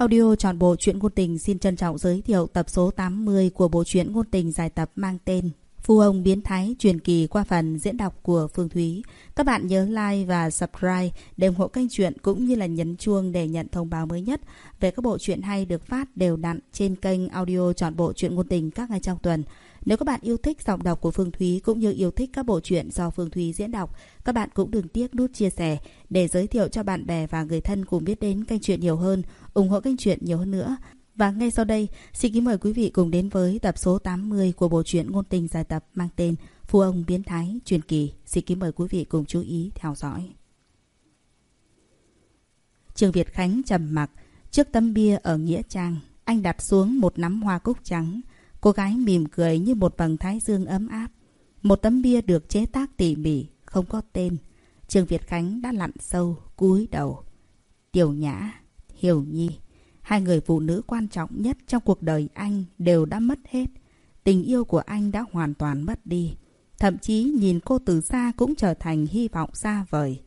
Audio trọn bộ truyện ngôn tình xin trân trọng giới thiệu tập số 80 của bộ truyện ngôn tình dài tập mang tên Phu ông biến thái truyền kỳ qua phần diễn đọc của Phương Thúy. Các bạn nhớ like và subscribe để ủng hộ kênh truyện cũng như là nhấn chuông để nhận thông báo mới nhất về các bộ truyện hay được phát đều đặn trên kênh audio trọn bộ truyện ngôn tình các ngày trong tuần. Nếu các bạn yêu thích giọng đọc của Phương Thúy cũng như yêu thích các bộ truyện do Phương Thúy diễn đọc, các bạn cũng đừng tiếc nút chia sẻ để giới thiệu cho bạn bè và người thân cùng biết đến kênh truyện nhiều hơn, ủng hộ kênh truyện nhiều hơn nữa. Và ngay sau đây, xin kính mời quý vị cùng đến với tập số 80 của bộ truyện ngôn tình dài tập mang tên Phu ông biến thái truyền kỳ. Xin kính mời quý vị cùng chú ý theo dõi. Trường Việt Khánh trầm mặc trước tấm bia ở Nghĩa Trang, anh đặt xuống một nắm hoa cúc trắng. Cô gái mỉm cười như một vầng thái dương ấm áp. Một tấm bia được chế tác tỉ mỉ, không có tên. Trương Việt Khánh đã lặn sâu, cúi đầu. Tiểu Nhã, Hiểu Nhi, hai người phụ nữ quan trọng nhất trong cuộc đời anh đều đã mất hết. Tình yêu của anh đã hoàn toàn mất đi. Thậm chí nhìn cô từ xa cũng trở thành hy vọng xa vời.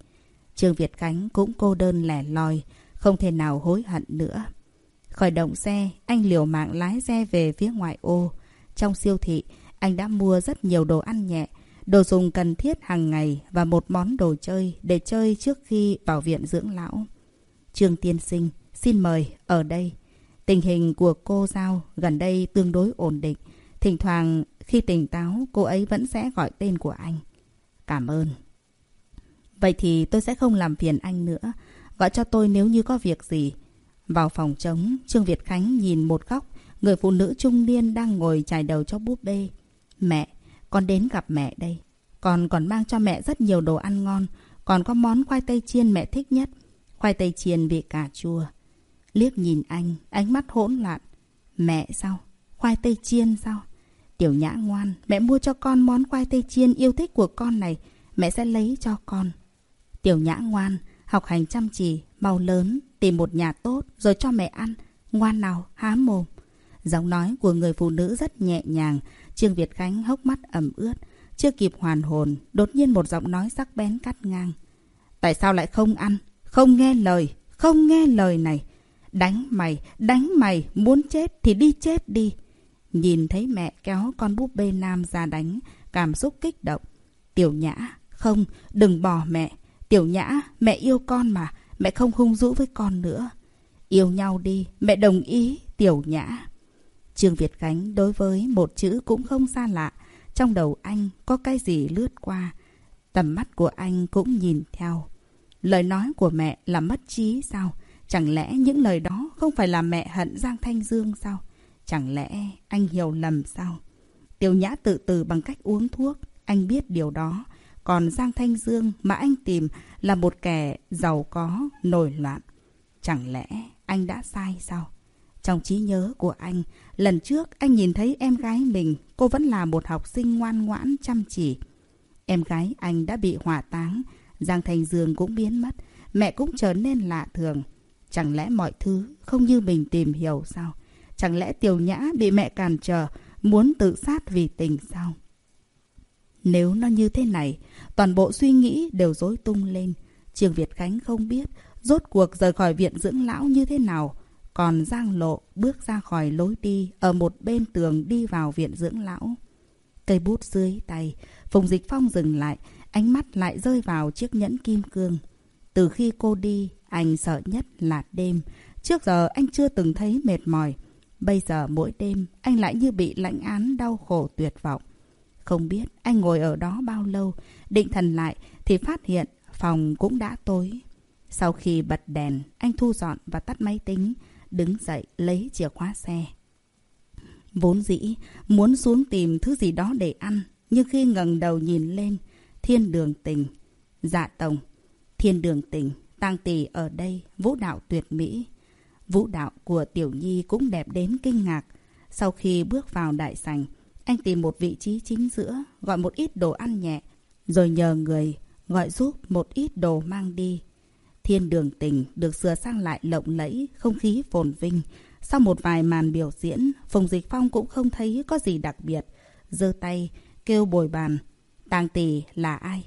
Trương Việt Khánh cũng cô đơn lẻ loi, không thể nào hối hận nữa. Khởi động xe, anh liều mạng lái xe về phía ngoại ô. Trong siêu thị, anh đã mua rất nhiều đồ ăn nhẹ, đồ dùng cần thiết hàng ngày và một món đồ chơi để chơi trước khi vào viện dưỡng lão. Trương Tiên Sinh, xin mời, ở đây. Tình hình của cô Giao gần đây tương đối ổn định. Thỉnh thoảng khi tỉnh táo, cô ấy vẫn sẽ gọi tên của anh. Cảm ơn. Vậy thì tôi sẽ không làm phiền anh nữa. Gọi cho tôi nếu như có việc gì. Vào phòng trống, Trương Việt Khánh nhìn một góc, người phụ nữ trung niên đang ngồi chải đầu cho búp bê. Mẹ, con đến gặp mẹ đây. Con còn mang cho mẹ rất nhiều đồ ăn ngon. Còn có món khoai tây chiên mẹ thích nhất. Khoai tây chiên vị cà chua. Liếc nhìn anh, ánh mắt hỗn loạn. Mẹ sao? Khoai tây chiên sao? Tiểu nhã ngoan, mẹ mua cho con món khoai tây chiên yêu thích của con này. Mẹ sẽ lấy cho con. Tiểu nhã ngoan, học hành chăm chỉ, mau lớn, tìm một nhà tốt rồi cho mẹ ăn. Ngoan nào, há mồm. Giọng nói của người phụ nữ rất nhẹ nhàng. Trương Việt Khánh hốc mắt ẩm ướt. Chưa kịp hoàn hồn, đột nhiên một giọng nói sắc bén cắt ngang. Tại sao lại không ăn? Không nghe lời, không nghe lời này. Đánh mày, đánh mày, muốn chết thì đi chết đi. Nhìn thấy mẹ kéo con búp bê nam ra đánh, cảm xúc kích động. Tiểu Nhã, không, đừng bỏ mẹ. Tiểu Nhã, mẹ yêu con mà, mẹ không hung dữ với con nữa. Yêu nhau đi, mẹ đồng ý, Tiểu Nhã. Trương Việt Khánh đối với một chữ cũng không xa lạ. Trong đầu anh có cái gì lướt qua. Tầm mắt của anh cũng nhìn theo. Lời nói của mẹ là mất trí sao? Chẳng lẽ những lời đó không phải là mẹ hận Giang Thanh Dương sao? Chẳng lẽ anh hiểu lầm sao? Tiểu Nhã tự từ bằng cách uống thuốc. Anh biết điều đó. Còn Giang Thanh Dương mà anh tìm là một kẻ giàu có, nổi loạn. Chẳng lẽ anh đã sai sao? Trong trí nhớ của anh, lần trước anh nhìn thấy em gái mình, cô vẫn là một học sinh ngoan ngoãn chăm chỉ. Em gái anh đã bị hỏa táng, Giang Thành Dương cũng biến mất, mẹ cũng trở nên lạ thường. Chẳng lẽ mọi thứ không như mình tìm hiểu sao? Chẳng lẽ Tiểu Nhã bị mẹ cản trở, muốn tự sát vì tình sao? Nếu nó như thế này, toàn bộ suy nghĩ đều rối tung lên. Trường Việt Khánh không biết rốt cuộc rời khỏi viện dưỡng lão như thế nào. Còn Giang Lộ bước ra khỏi lối đi ở một bên tường đi vào viện dưỡng lão. Cây bút dưới tay, Phùng Dịch Phong dừng lại, ánh mắt lại rơi vào chiếc nhẫn kim cương. Từ khi cô đi, anh sợ nhất là đêm. Trước giờ anh chưa từng thấy mệt mỏi. Bây giờ mỗi đêm, anh lại như bị lãnh án đau khổ tuyệt vọng. Không biết anh ngồi ở đó bao lâu, định thần lại thì phát hiện phòng cũng đã tối. Sau khi bật đèn, anh thu dọn và tắt máy tính, đứng dậy lấy chìa khóa xe. Vốn dĩ, muốn xuống tìm thứ gì đó để ăn, nhưng khi ngẩng đầu nhìn lên, thiên đường tình. Dạ tổng, thiên đường tình, tăng tỷ ở đây, vũ đạo tuyệt mỹ. Vũ đạo của Tiểu Nhi cũng đẹp đến kinh ngạc. Sau khi bước vào đại sảnh, anh tìm một vị trí chính giữa, gọi một ít đồ ăn nhẹ, rồi nhờ người gọi giúp một ít đồ mang đi. Thiên đường tình được sửa sang lại lộng lẫy, không khí phồn vinh. Sau một vài màn biểu diễn, Phùng Dịch Phong cũng không thấy có gì đặc biệt. giơ tay, kêu bồi bàn. Tang tỷ là ai?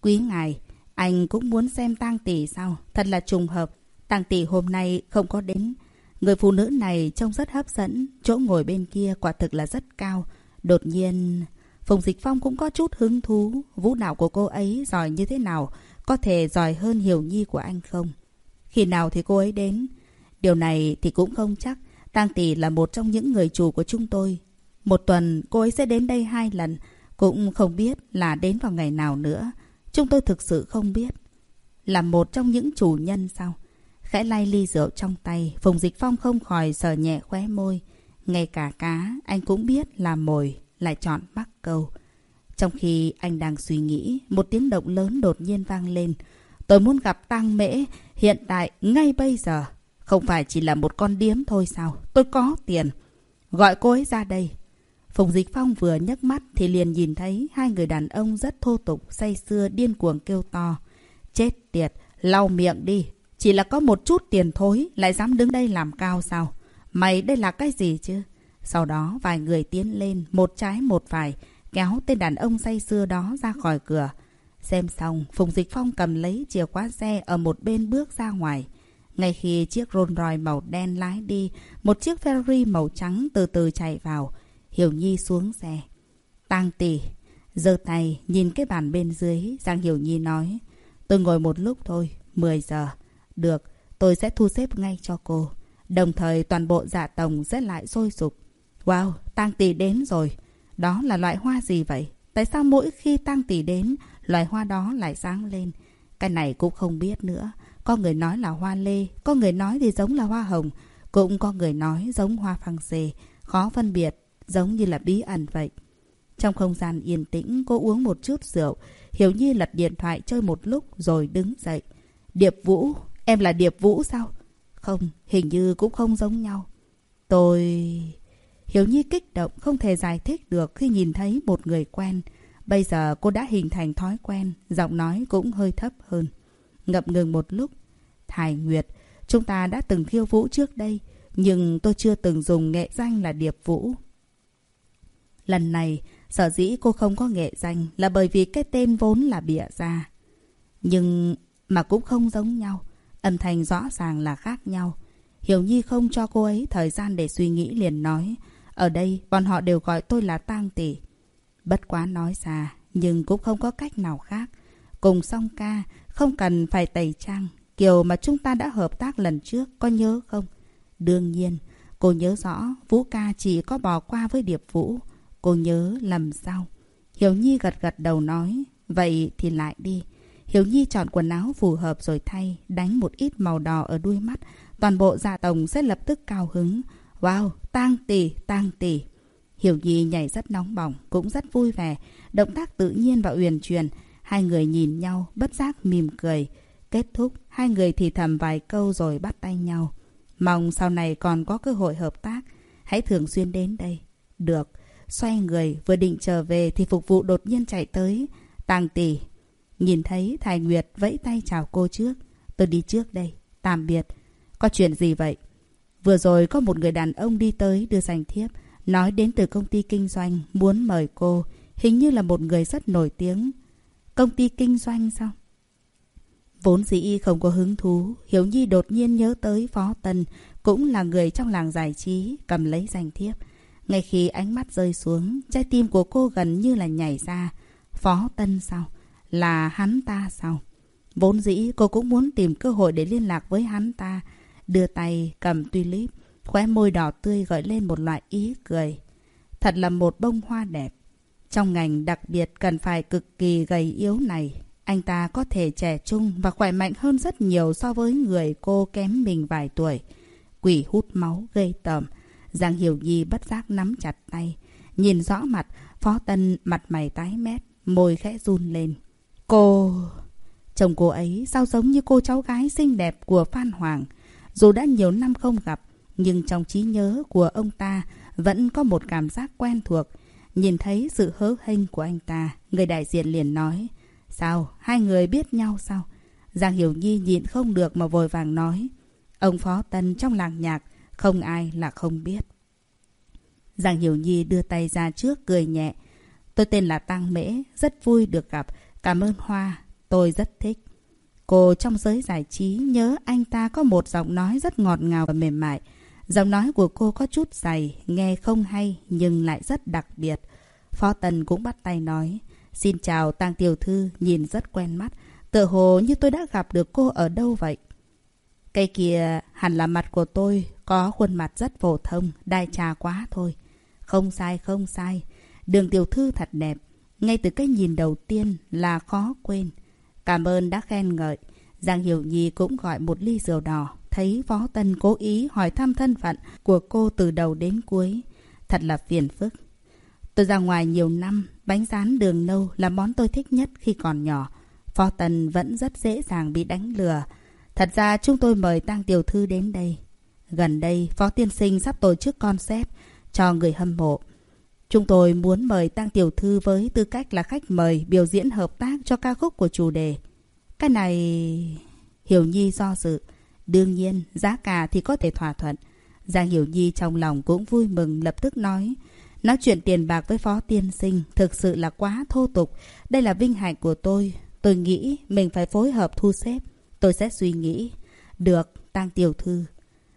Quý ngài, anh cũng muốn xem tang tỷ sao? Thật là trùng hợp. Tang tỷ hôm nay không có đến. Người phụ nữ này trông rất hấp dẫn, chỗ ngồi bên kia quả thực là rất cao. Đột nhiên, Phùng Dịch Phong cũng có chút hứng thú. Vũ đạo của cô ấy giỏi như thế nào? Có thể giỏi hơn Hiểu Nhi của anh không? Khi nào thì cô ấy đến? Điều này thì cũng không chắc. Tang Tỷ là một trong những người chủ của chúng tôi. Một tuần cô ấy sẽ đến đây hai lần. Cũng không biết là đến vào ngày nào nữa. Chúng tôi thực sự không biết. Là một trong những chủ nhân sao? Khẽ lay ly rượu trong tay, Phùng Dịch Phong không khỏi sờ nhẹ khóe môi. Ngay cả cá, anh cũng biết là mồi, lại chọn bắt câu. Trong khi anh đang suy nghĩ, một tiếng động lớn đột nhiên vang lên. Tôi muốn gặp Tăng Mễ, hiện tại, ngay bây giờ. Không phải chỉ là một con điếm thôi sao? Tôi có tiền. Gọi cô ấy ra đây. Phùng Dịch Phong vừa nhấc mắt thì liền nhìn thấy hai người đàn ông rất thô tục, say sưa, điên cuồng kêu to. Chết tiệt, lau miệng đi. Chỉ là có một chút tiền thối, lại dám đứng đây làm cao sao? Mày đây là cái gì chứ? Sau đó vài người tiến lên, một trái một phải, kéo tên đàn ông say xưa đó ra khỏi cửa. Xem xong, Phùng Dịch Phong cầm lấy chìa khóa xe ở một bên bước ra ngoài. Ngay khi chiếc Rolls Royce màu đen lái đi, một chiếc Ferrari màu trắng từ từ chạy vào. Hiểu Nhi xuống xe. Tang tỷ. giơ tay, nhìn cái bàn bên dưới, Giang Hiểu Nhi nói. Tôi ngồi một lúc thôi, 10 giờ. Được, tôi sẽ thu xếp ngay cho cô. Đồng thời toàn bộ dạ tổng sẽ lại sôi sục. Wow, tang tỷ đến rồi. Đó là loại hoa gì vậy? Tại sao mỗi khi tang tỷ đến, loài hoa đó lại sáng lên? Cái này cũng không biết nữa. Có người nói là hoa lê, có người nói thì giống là hoa hồng, cũng có người nói giống hoa phăng xê, khó phân biệt, giống như là bí ẩn vậy. Trong không gian yên tĩnh, cô uống một chút rượu, Hiểu Nhi lật điện thoại chơi một lúc rồi đứng dậy. Điệp Vũ, em là Điệp Vũ sao? Không, hình như cũng không giống nhau. Tôi... Hiểu Nhi kích động không thể giải thích được khi nhìn thấy một người quen. Bây giờ cô đã hình thành thói quen, giọng nói cũng hơi thấp hơn. Ngập ngừng một lúc. Thải Nguyệt, chúng ta đã từng khiêu vũ trước đây, nhưng tôi chưa từng dùng nghệ danh là Điệp Vũ. Lần này, sở dĩ cô không có nghệ danh là bởi vì cái tên vốn là bịa ra. Nhưng mà cũng không giống nhau. Âm thanh rõ ràng là khác nhau. Hiểu Nhi không cho cô ấy thời gian để suy nghĩ liền nói. Ở đây, bọn họ đều gọi tôi là tang tỷ. Bất quá nói ra, nhưng cũng không có cách nào khác. Cùng song ca, không cần phải tẩy trang. Kiểu mà chúng ta đã hợp tác lần trước, có nhớ không? Đương nhiên, cô nhớ rõ Vũ ca chỉ có bỏ qua với Điệp Vũ. Cô nhớ lầm sao? Hiểu Nhi gật gật đầu nói. Vậy thì lại đi. Hiểu Nhi chọn quần áo phù hợp rồi thay, đánh một ít màu đỏ ở đuôi mắt. Toàn bộ gia tổng sẽ lập tức cao hứng. Wow, tang tỷ, tang tỷ. Hiểu Nhi nhảy rất nóng bỏng, cũng rất vui vẻ. Động tác tự nhiên và uyển chuyển. Hai người nhìn nhau, bất giác mỉm cười. Kết thúc, hai người thì thầm vài câu rồi bắt tay nhau. Mong sau này còn có cơ hội hợp tác. Hãy thường xuyên đến đây. Được. Xoay người, vừa định trở về thì phục vụ đột nhiên chạy tới. Tàng tỷ. Nhìn thấy Thái Nguyệt vẫy tay chào cô trước. Tôi đi trước đây. Tạm biệt. Có chuyện gì vậy? Vừa rồi có một người đàn ông đi tới đưa danh thiếp. Nói đến từ công ty kinh doanh, muốn mời cô. Hình như là một người rất nổi tiếng. Công ty kinh doanh sao? Vốn dĩ không có hứng thú, Hiếu Nhi đột nhiên nhớ tới Phó Tân, cũng là người trong làng giải trí, cầm lấy danh thiếp. Ngay khi ánh mắt rơi xuống, trái tim của cô gần như là nhảy ra. Phó Tân sao? Là hắn ta sao? Vốn dĩ cô cũng muốn tìm cơ hội để liên lạc với hắn ta. Đưa tay cầm tulip, khóe môi đỏ tươi gợi lên một loại ý cười. Thật là một bông hoa đẹp. Trong ngành đặc biệt cần phải cực kỳ gầy yếu này, anh ta có thể trẻ trung và khỏe mạnh hơn rất nhiều so với người cô kém mình vài tuổi. Quỷ hút máu gây tởm. Giang Hiểu Nhi bất giác nắm chặt tay. Nhìn rõ mặt, Phó Tân mặt mày tái mét, môi khẽ run lên. Cô... Chồng cô ấy sao giống như cô cháu gái xinh đẹp của Phan Hoàng. Dù đã nhiều năm không gặp, nhưng trong trí nhớ của ông ta vẫn có một cảm giác quen thuộc. Nhìn thấy sự hớ hênh của anh ta, người đại diện liền nói. Sao? Hai người biết nhau sao? Giang Hiểu Nhi nhịn không được mà vội vàng nói. Ông Phó Tân trong làng nhạc, không ai là không biết. Giang Hiểu Nhi đưa tay ra trước cười nhẹ. Tôi tên là Tăng Mễ, rất vui được gặp. Cảm ơn Hoa, tôi rất thích. Cô trong giới giải trí nhớ anh ta có một giọng nói rất ngọt ngào và mềm mại. Giọng nói của cô có chút dày, nghe không hay nhưng lại rất đặc biệt. Phó Tần cũng bắt tay nói. Xin chào tang Tiểu Thư, nhìn rất quen mắt. Tựa hồ như tôi đã gặp được cô ở đâu vậy? Cây kia hẳn là mặt của tôi, có khuôn mặt rất phổ thông, đai trà quá thôi. Không sai, không sai. Đường Tiểu Thư thật đẹp. Ngay từ cái nhìn đầu tiên là khó quên. Cảm ơn đã khen ngợi. Giang Hiểu Nhi cũng gọi một ly rượu đỏ. Thấy Phó Tân cố ý hỏi thăm thân phận của cô từ đầu đến cuối. Thật là phiền phức. Tôi ra ngoài nhiều năm, bánh rán đường nâu là món tôi thích nhất khi còn nhỏ. Phó Tân vẫn rất dễ dàng bị đánh lừa. Thật ra chúng tôi mời Tăng Tiểu Thư đến đây. Gần đây, Phó Tiên Sinh sắp tổ chức concert cho người hâm mộ. Chúng tôi muốn mời Tăng Tiểu Thư với tư cách là khách mời biểu diễn hợp tác cho ca khúc của chủ đề. Cái này... Hiểu Nhi do dự. Đương nhiên, giá cả thì có thể thỏa thuận. Giang Hiểu Nhi trong lòng cũng vui mừng lập tức nói. Nói chuyện tiền bạc với Phó Tiên Sinh thực sự là quá thô tục. Đây là vinh hạnh của tôi. Tôi nghĩ mình phải phối hợp thu xếp. Tôi sẽ suy nghĩ. Được, Tăng Tiểu Thư.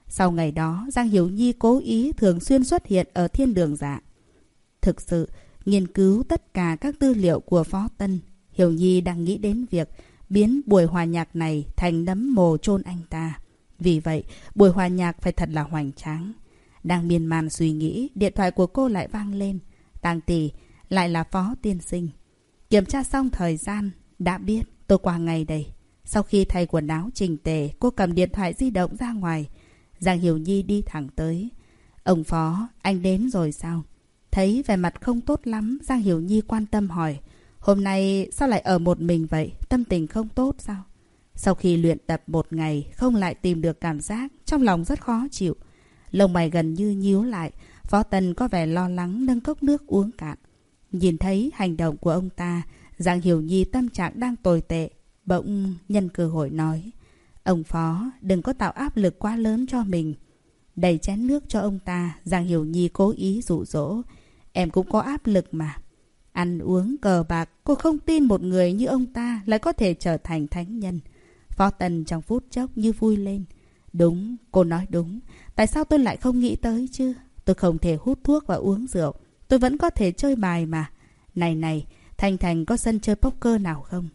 Sau ngày đó, Giang Hiểu Nhi cố ý thường xuyên xuất hiện ở thiên đường dạ. Thực sự, nghiên cứu tất cả các tư liệu của Phó Tân, Hiểu Nhi đang nghĩ đến việc biến buổi hòa nhạc này thành nấm mồ chôn anh ta. Vì vậy, buổi hòa nhạc phải thật là hoành tráng. Đang miên man suy nghĩ, điện thoại của cô lại vang lên. Tàng tỷ, lại là Phó Tiên Sinh. Kiểm tra xong thời gian, đã biết tôi qua ngày đây. Sau khi thay quần áo chỉnh tề, cô cầm điện thoại di động ra ngoài. Giang Hiểu Nhi đi thẳng tới. Ông Phó, anh đến rồi sao? Thấy vẻ mặt không tốt lắm, Giang Hiểu Nhi quan tâm hỏi. Hôm nay sao lại ở một mình vậy? Tâm tình không tốt sao? Sau khi luyện tập một ngày, không lại tìm được cảm giác, trong lòng rất khó chịu. Lông mày gần như nhíu lại, Phó Tần có vẻ lo lắng nâng cốc nước uống cạn. Nhìn thấy hành động của ông ta, Giang Hiểu Nhi tâm trạng đang tồi tệ. Bỗng nhân cơ hội nói. Ông Phó, đừng có tạo áp lực quá lớn cho mình. Đầy chén nước cho ông ta, Giang Hiểu Nhi cố ý dụ dỗ. Em cũng có áp lực mà. Ăn uống cờ bạc, cô không tin một người như ông ta lại có thể trở thành thánh nhân. Phó Tần trong phút chốc như vui lên. Đúng, cô nói đúng. Tại sao tôi lại không nghĩ tới chứ? Tôi không thể hút thuốc và uống rượu. Tôi vẫn có thể chơi bài mà. Này này, Thành Thành có sân chơi poker nào không?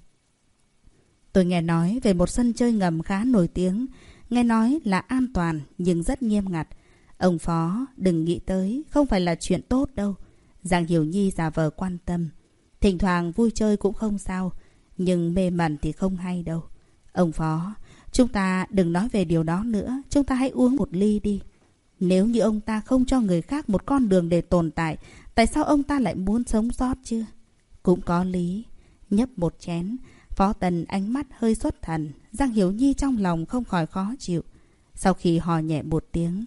Tôi nghe nói về một sân chơi ngầm khá nổi tiếng. Nghe nói là an toàn nhưng rất nghiêm ngặt. Ông Phó, đừng nghĩ tới, không phải là chuyện tốt đâu. Giang Hiểu Nhi giả vờ quan tâm. Thỉnh thoảng vui chơi cũng không sao, nhưng mê mẩn thì không hay đâu. Ông Phó, chúng ta đừng nói về điều đó nữa, chúng ta hãy uống một ly đi. Nếu như ông ta không cho người khác một con đường để tồn tại, tại sao ông ta lại muốn sống sót chứ? Cũng có lý. Nhấp một chén, Phó Tần ánh mắt hơi xuất thần, Giang Hiểu Nhi trong lòng không khỏi khó chịu. Sau khi hò nhẹ một tiếng,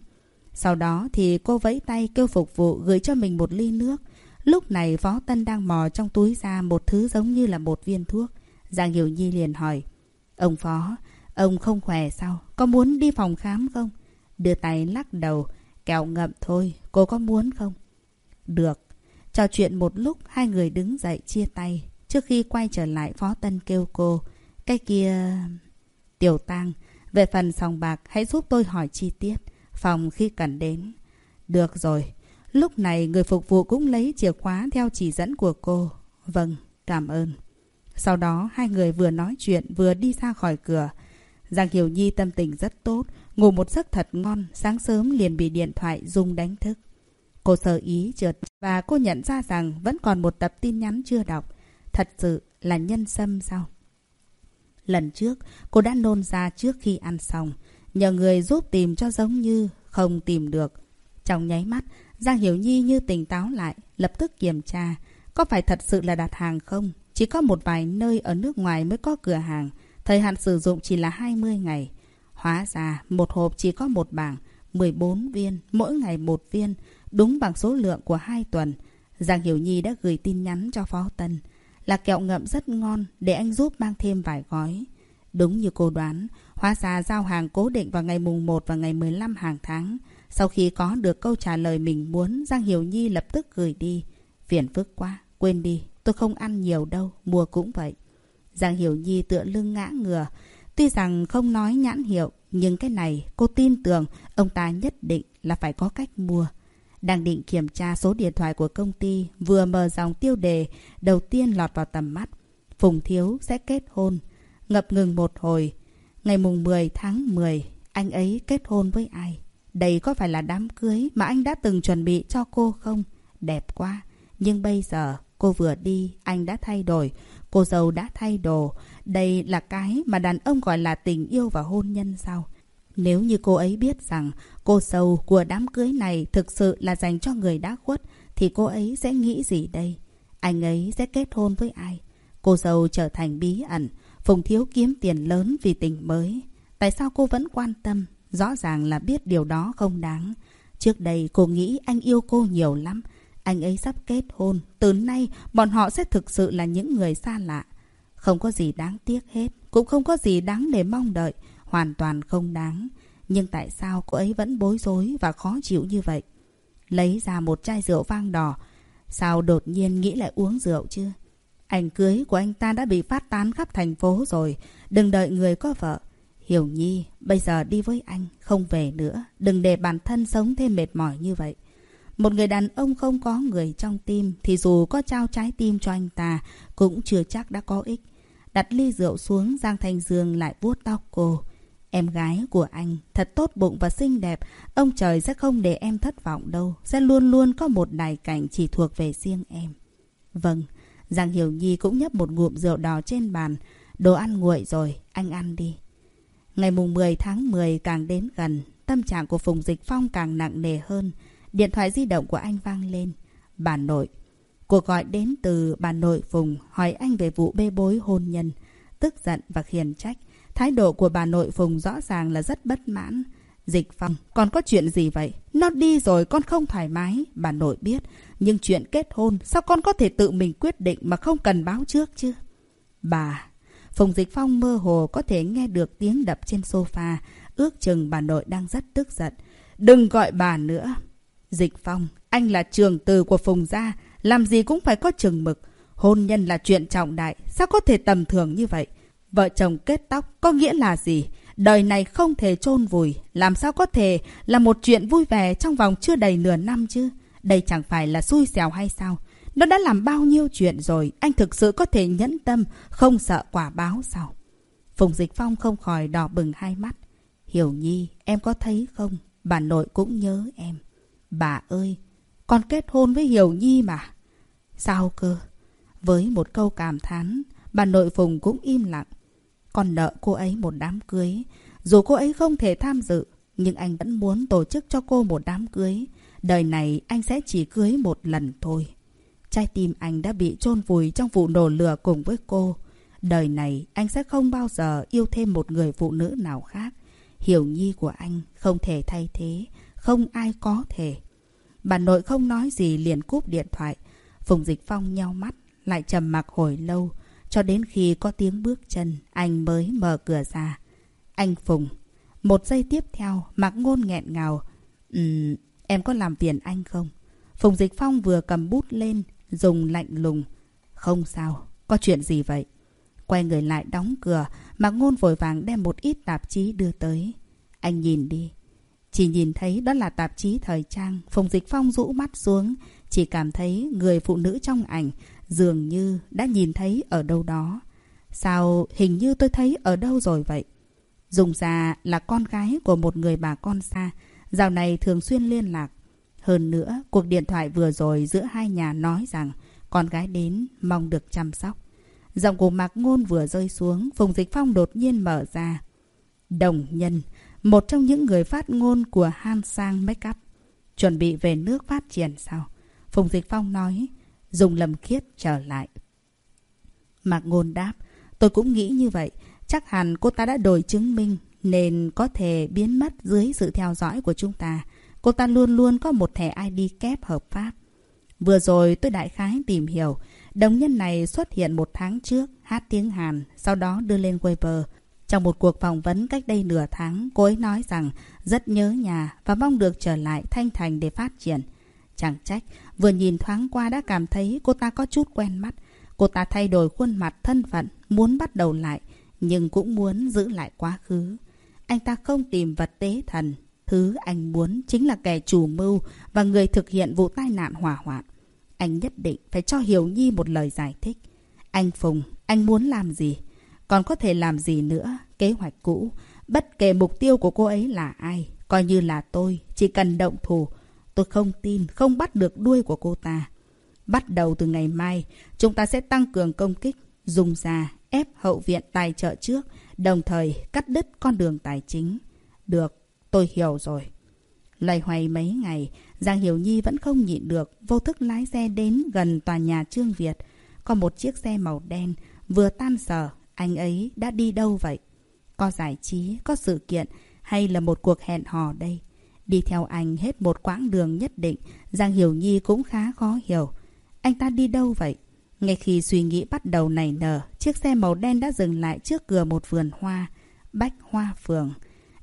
sau đó thì cô vẫy tay kêu phục vụ gửi cho mình một ly nước. Lúc này Phó Tân đang mò trong túi ra một thứ giống như là một viên thuốc. Giang Hiểu Nhi liền hỏi. Ông Phó, ông không khỏe sao? Có muốn đi phòng khám không? Đưa tay lắc đầu. Kẹo ngậm thôi, cô có muốn không? Được. Trò chuyện một lúc, hai người đứng dậy chia tay. Trước khi quay trở lại, Phó Tân kêu cô. Cái kia... Tiểu Tăng, về phần sòng bạc, hãy giúp tôi hỏi chi tiết. Phòng khi cần đến. Được rồi. Lúc này người phục vụ cũng lấy chìa khóa theo chỉ dẫn của cô. Vâng, cảm ơn. Sau đó hai người vừa nói chuyện vừa đi ra khỏi cửa. Giang Hiểu Nhi tâm tình rất tốt, ngủ một giấc thật ngon, sáng sớm liền bị điện thoại rung đánh thức. Cô sơ ý trượt và cô nhận ra rằng vẫn còn một tập tin nhắn chưa đọc. Thật sự là nhân sâm sao? Lần trước, cô đã nôn ra trước khi ăn xong. Nhờ người giúp tìm cho giống như không tìm được. Trong nháy mắt, Giang Hiểu Nhi như tỉnh táo lại, lập tức kiểm tra. Có phải thật sự là đặt hàng không? Chỉ có một vài nơi ở nước ngoài mới có cửa hàng. Thời hạn sử dụng chỉ là 20 ngày. Hóa ra, một hộp chỉ có một bảng, 14 viên, mỗi ngày một viên, đúng bằng số lượng của hai tuần. Giang Hiểu Nhi đã gửi tin nhắn cho Phó Tân. Là kẹo ngậm rất ngon, để anh giúp mang thêm vài gói. Đúng như cô đoán, hóa ra giao hàng cố định vào ngày mùng 1 và ngày 15 hàng tháng. Sau khi có được câu trả lời mình muốn, Giang Hiểu Nhi lập tức gửi đi. Phiền phức quá, quên đi, tôi không ăn nhiều đâu, mua cũng vậy. Giang Hiểu Nhi tựa lưng ngã ngửa. Tuy rằng không nói nhãn hiệu, nhưng cái này cô tin tưởng ông ta nhất định là phải có cách mua. Đang định kiểm tra số điện thoại của công ty, vừa mở dòng tiêu đề, đầu tiên lọt vào tầm mắt. Phùng Thiếu sẽ kết hôn. Ngập ngừng một hồi. Ngày mùng 10 tháng 10, anh ấy kết hôn với ai? Đây có phải là đám cưới mà anh đã từng chuẩn bị cho cô không? Đẹp quá. Nhưng bây giờ, cô vừa đi, anh đã thay đổi. Cô dâu đã thay đồ. Đây là cái mà đàn ông gọi là tình yêu và hôn nhân sao? Nếu như cô ấy biết rằng cô dâu của đám cưới này thực sự là dành cho người đã khuất, thì cô ấy sẽ nghĩ gì đây? Anh ấy sẽ kết hôn với ai? Cô dâu trở thành bí ẩn. Phùng Thiếu kiếm tiền lớn vì tình mới. Tại sao cô vẫn quan tâm? Rõ ràng là biết điều đó không đáng. Trước đây cô nghĩ anh yêu cô nhiều lắm. Anh ấy sắp kết hôn. Từ nay, bọn họ sẽ thực sự là những người xa lạ. Không có gì đáng tiếc hết. Cũng không có gì đáng để mong đợi. Hoàn toàn không đáng. Nhưng tại sao cô ấy vẫn bối rối và khó chịu như vậy? Lấy ra một chai rượu vang đỏ. Sao đột nhiên nghĩ lại uống rượu chứ? Ảnh cưới của anh ta đã bị phát tán khắp thành phố rồi. Đừng đợi người có vợ. Hiểu Nhi, bây giờ đi với anh, không về nữa. Đừng để bản thân sống thêm mệt mỏi như vậy. Một người đàn ông không có người trong tim thì dù có trao trái tim cho anh ta cũng chưa chắc đã có ích. Đặt ly rượu xuống, Giang Thanh Dương lại vuốt tóc cô. Em gái của anh thật tốt bụng và xinh đẹp. Ông trời sẽ không để em thất vọng đâu. Sẽ luôn luôn có một đài cảnh chỉ thuộc về riêng em. Vâng, Giang Hiểu Nhi cũng nhấp một ngụm rượu đỏ trên bàn. Đồ ăn nguội rồi, anh ăn đi. Ngày mùng 10 tháng 10 càng đến gần, tâm trạng của Phùng Dịch Phong càng nặng nề hơn. Điện thoại di động của anh vang lên. Bà nội. Cuộc gọi đến từ bà nội Phùng hỏi anh về vụ bê bối hôn nhân. Tức giận và khiển trách. Thái độ của bà nội Phùng rõ ràng là rất bất mãn. Dịch Phong, còn có chuyện gì vậy? Nó đi rồi con không thoải mái, bà nội biết. Nhưng chuyện kết hôn, sao con có thể tự mình quyết định mà không cần báo trước chứ? Bà, Phùng Dịch Phong mơ hồ có thể nghe được tiếng đập trên sofa. Ước chừng bà nội đang rất tức giận. Đừng gọi bà nữa. Dịch Phong, anh là trường từ của Phùng gia. Làm gì cũng phải có chừng mực. Hôn nhân là chuyện trọng đại. Sao có thể tầm thường như vậy? Vợ chồng kết tóc có nghĩa là gì? Đời này không thể chôn vùi. Làm sao có thể là một chuyện vui vẻ trong vòng chưa đầy nửa năm chứ? Đây chẳng phải là xui xẻo hay sao? Nó đã làm bao nhiêu chuyện rồi, anh thực sự có thể nhẫn tâm, không sợ quả báo sao? Phùng Dịch Phong không khỏi đỏ bừng hai mắt. Hiểu Nhi, em có thấy không? Bà nội cũng nhớ em. Bà ơi, con kết hôn với Hiểu Nhi mà. Sao cơ? Với một câu cảm thán, bà nội Phùng cũng im lặng. Con nợ cô ấy một đám cưới. Dù cô ấy không thể tham dự, nhưng anh vẫn muốn tổ chức cho cô một đám cưới. Đời này anh sẽ chỉ cưới một lần thôi. Trái tim anh đã bị chôn vùi trong vụ nổ lửa cùng với cô. Đời này anh sẽ không bao giờ yêu thêm một người phụ nữ nào khác. Hiểu nhi của anh không thể thay thế, không ai có thể. Bà nội không nói gì liền cúp điện thoại. Phùng Dịch Phong nheo mắt, lại trầm mặc hồi lâu. Cho đến khi có tiếng bước chân, anh mới mở cửa ra. Anh Phùng. Một giây tiếp theo, mặc ngôn nghẹn ngào. Ừm, em có làm phiền anh không? Phùng Dịch Phong vừa cầm bút lên, dùng lạnh lùng. Không sao, có chuyện gì vậy? Quay người lại đóng cửa, mà Ngôn vội vàng đem một ít tạp chí đưa tới. Anh nhìn đi. Chỉ nhìn thấy đó là tạp chí thời trang. Phùng Dịch Phong rũ mắt xuống, chỉ cảm thấy người phụ nữ trong ảnh dường như đã nhìn thấy ở đâu đó. Sao hình như tôi thấy ở đâu rồi vậy? Dùng ra là con gái của một người bà con xa. Dạo này thường xuyên liên lạc. Hơn nữa, cuộc điện thoại vừa rồi giữa hai nhà nói rằng con gái đến mong được chăm sóc. Giọng của Mạc Ngôn vừa rơi xuống, Phùng Dịch Phong đột nhiên mở ra. Đồng nhân, một trong những người phát ngôn của Han Sang Makeup. Chuẩn bị về nước phát triển sao? Phùng Dịch Phong nói, dùng lầm khiết trở lại. Mạc Ngôn đáp, tôi cũng nghĩ như vậy. Chắc hẳn cô ta đã đổi chứng minh nên có thể biến mất dưới sự theo dõi của chúng ta. Cô ta luôn luôn có một thẻ ID kép hợp pháp. Vừa rồi tôi đại khái tìm hiểu. Đồng nhân này xuất hiện một tháng trước, hát tiếng Hàn, sau đó đưa lên Weibo. Trong một cuộc phỏng vấn cách đây nửa tháng, cô ấy nói rằng rất nhớ nhà và mong được trở lại Thanh Thành để phát triển. Chẳng trách, vừa nhìn thoáng qua đã cảm thấy cô ta có chút quen mắt. Cô ta thay đổi khuôn mặt thân phận, muốn bắt đầu lại. nhưng cũng muốn giữ lại quá khứ. Anh ta không tìm vật tế thần. Thứ anh muốn chính là kẻ chủ mưu và người thực hiện vụ tai nạn hỏa hoạn. Anh nhất định phải cho Hiểu Nhi một lời giải thích. Anh Phùng, anh muốn làm gì? Còn có thể làm gì nữa? Kế hoạch cũ. Bất kể mục tiêu của cô ấy là ai. Coi như là tôi. Chỉ cần động thủ. Tôi không tin, không bắt được đuôi của cô ta. Bắt đầu từ ngày mai, chúng ta sẽ tăng cường công kích, dùng ra, ép hậu viện tài trợ trước, đồng thời cắt đứt con đường tài chính. Được, tôi hiểu rồi. Loay hoay mấy ngày, Giang Hiểu Nhi vẫn không nhịn được, vô thức lái xe đến gần tòa nhà Trương Việt. Có một chiếc xe màu đen, vừa tan sở, anh ấy đã đi đâu vậy? Có giải trí, có sự kiện, hay là một cuộc hẹn hò đây? Đi theo anh hết một quãng đường nhất định, Giang Hiểu Nhi cũng khá khó hiểu. Anh ta đi đâu vậy? Ngay khi suy nghĩ bắt đầu nảy nở, chiếc xe màu đen đã dừng lại trước cửa một vườn hoa, Bách Hoa Phường.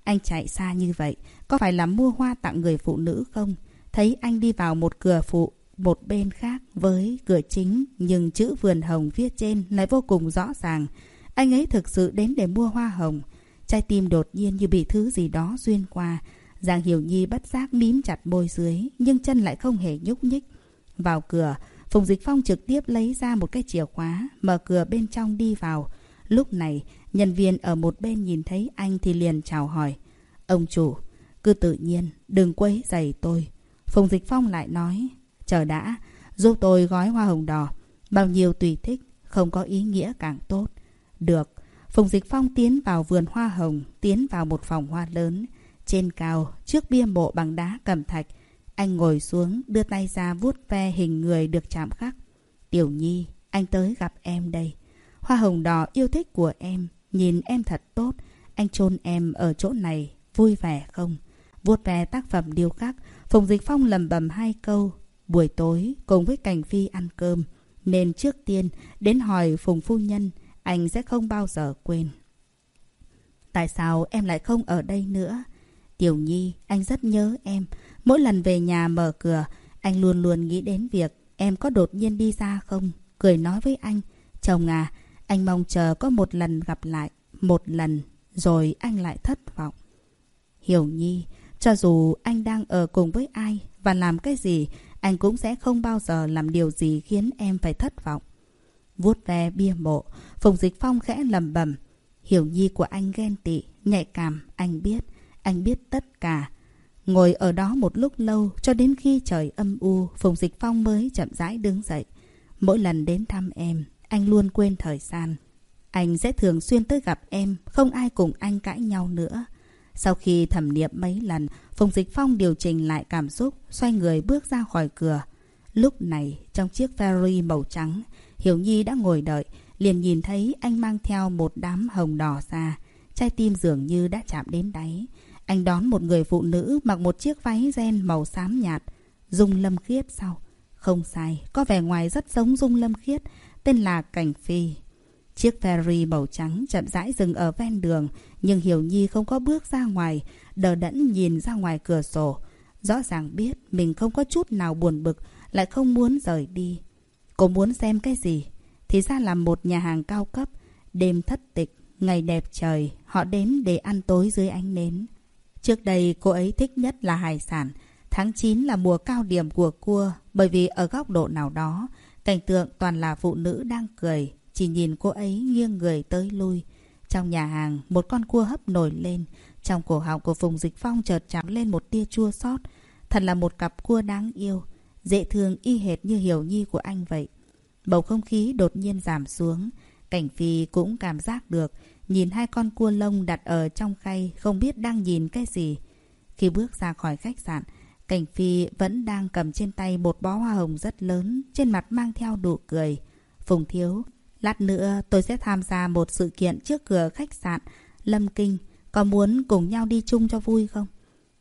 Anh chạy xa như vậy, có phải là mua hoa tặng người phụ nữ không? Thấy anh đi vào một cửa phụ, một bên khác với cửa chính, nhưng chữ vườn hồng phía trên lại vô cùng rõ ràng. Anh ấy thực sự đến để mua hoa hồng. Trái tim đột nhiên như bị thứ gì đó xuyên qua. Giang Hiểu Nhi bất giác mím chặt môi dưới, nhưng chân lại không hề nhúc nhích. Vào cửa, Phùng Dịch Phong trực tiếp lấy ra một cái chìa khóa, mở cửa bên trong đi vào. Lúc này, nhân viên ở một bên nhìn thấy anh thì liền chào hỏi. Ông chủ, cứ tự nhiên, đừng quấy giày tôi. Phùng Dịch Phong lại nói, chờ đã, giúp tôi gói hoa hồng đỏ. Bao nhiêu tùy thích, không có ý nghĩa càng tốt. Được, Phùng Dịch Phong tiến vào vườn hoa hồng, tiến vào một phòng hoa lớn. Trên cao, trước bia mộ bằng đá cẩm thạch, anh ngồi xuống, đưa tay ra vuốt ve hình người được chạm khắc. Tiểu Nhi, anh tới gặp em đây. Hoa hồng đỏ yêu thích của em, nhìn em thật tốt. Anh chôn em ở chỗ này, vui vẻ không? Vuốt ve tác phẩm điêu khắc, Phùng Dịch Phong lầm bầm hai câu. Buổi tối, cùng với Cảnh Phi ăn cơm. Nên trước tiên, đến hỏi Phùng Phu Nhân, anh sẽ không bao giờ quên. Tại sao em lại không ở đây nữa? Tiểu Nhi, anh rất nhớ em. Mỗi lần về nhà mở cửa, anh luôn luôn nghĩ đến việc em có đột nhiên đi ra không? Cười nói với anh, chồng à, anh mong chờ có một lần gặp lại, một lần, rồi anh lại thất vọng. Hiểu Nhi, cho dù anh đang ở cùng với ai và làm cái gì, anh cũng sẽ không bao giờ làm điều gì khiến em phải thất vọng. Vuốt ve bia mộ, Phùng Dịch Phong khẽ lầm bầm. Hiểu Nhi của anh ghen tị, nhạy cảm, anh biết. Anh biết tất cả. Ngồi ở đó một lúc lâu cho đến khi trời âm u, Phùng Dịch Phong mới chậm rãi đứng dậy. Mỗi lần đến thăm em, anh luôn quên thời gian. Anh sẽ thường xuyên tới gặp em, không ai cùng anh cãi nhau nữa. Sau khi thẩm niệm mấy lần, Phùng Dịch Phong điều chỉnh lại cảm xúc, xoay người bước ra khỏi cửa. Lúc này, trong chiếc ferry màu trắng, Hiểu Nhi đã ngồi đợi, liền nhìn thấy anh mang theo một đám hồng đỏ ra. Trái tim dường như đã chạm đến đáy. Anh đón một người phụ nữ mặc một chiếc váy ren màu xám nhạt. Dung Lâm Khiết sao? Không sai, có vẻ ngoài rất giống Dung Lâm Khiết, tên là Cảnh Phi. Chiếc ferry màu trắng chậm rãi dừng ở ven đường, nhưng Hiểu Nhi không có bước ra ngoài, đờ đẫn nhìn ra ngoài cửa sổ. Rõ ràng biết mình không có chút nào buồn bực, lại không muốn rời đi. Cô muốn xem cái gì? Thì ra là một nhà hàng cao cấp, đêm thất tịch, ngày đẹp trời, họ đến để ăn tối dưới ánh nến. Trước đây cô ấy thích nhất là hải sản. Tháng 9 là mùa cao điểm của cua bởi vì ở góc độ nào đó, cảnh tượng toàn là phụ nữ đang cười, chỉ nhìn cô ấy nghiêng người tới lui. Trong nhà hàng, một con cua hấp nổi lên. Trong cổ họng của Phùng Dịch Phong chợt chạm lên một tia chua xót. Thật là một cặp cua đáng yêu, dễ thương y hệt như hiểu nhi của anh vậy. Bầu không khí đột nhiên giảm xuống. Cảnh Phi cũng cảm giác được Nhìn hai con cua lông đặt ở trong khay không biết đang nhìn cái gì. Khi bước ra khỏi khách sạn, Cảnh Phi vẫn đang cầm trên tay một bó hoa hồng rất lớn, trên mặt mang theo nụ cười. Phùng Thiếu, lát nữa tôi sẽ tham gia một sự kiện trước cửa khách sạn Lâm Kinh. Có muốn cùng nhau đi chung cho vui không?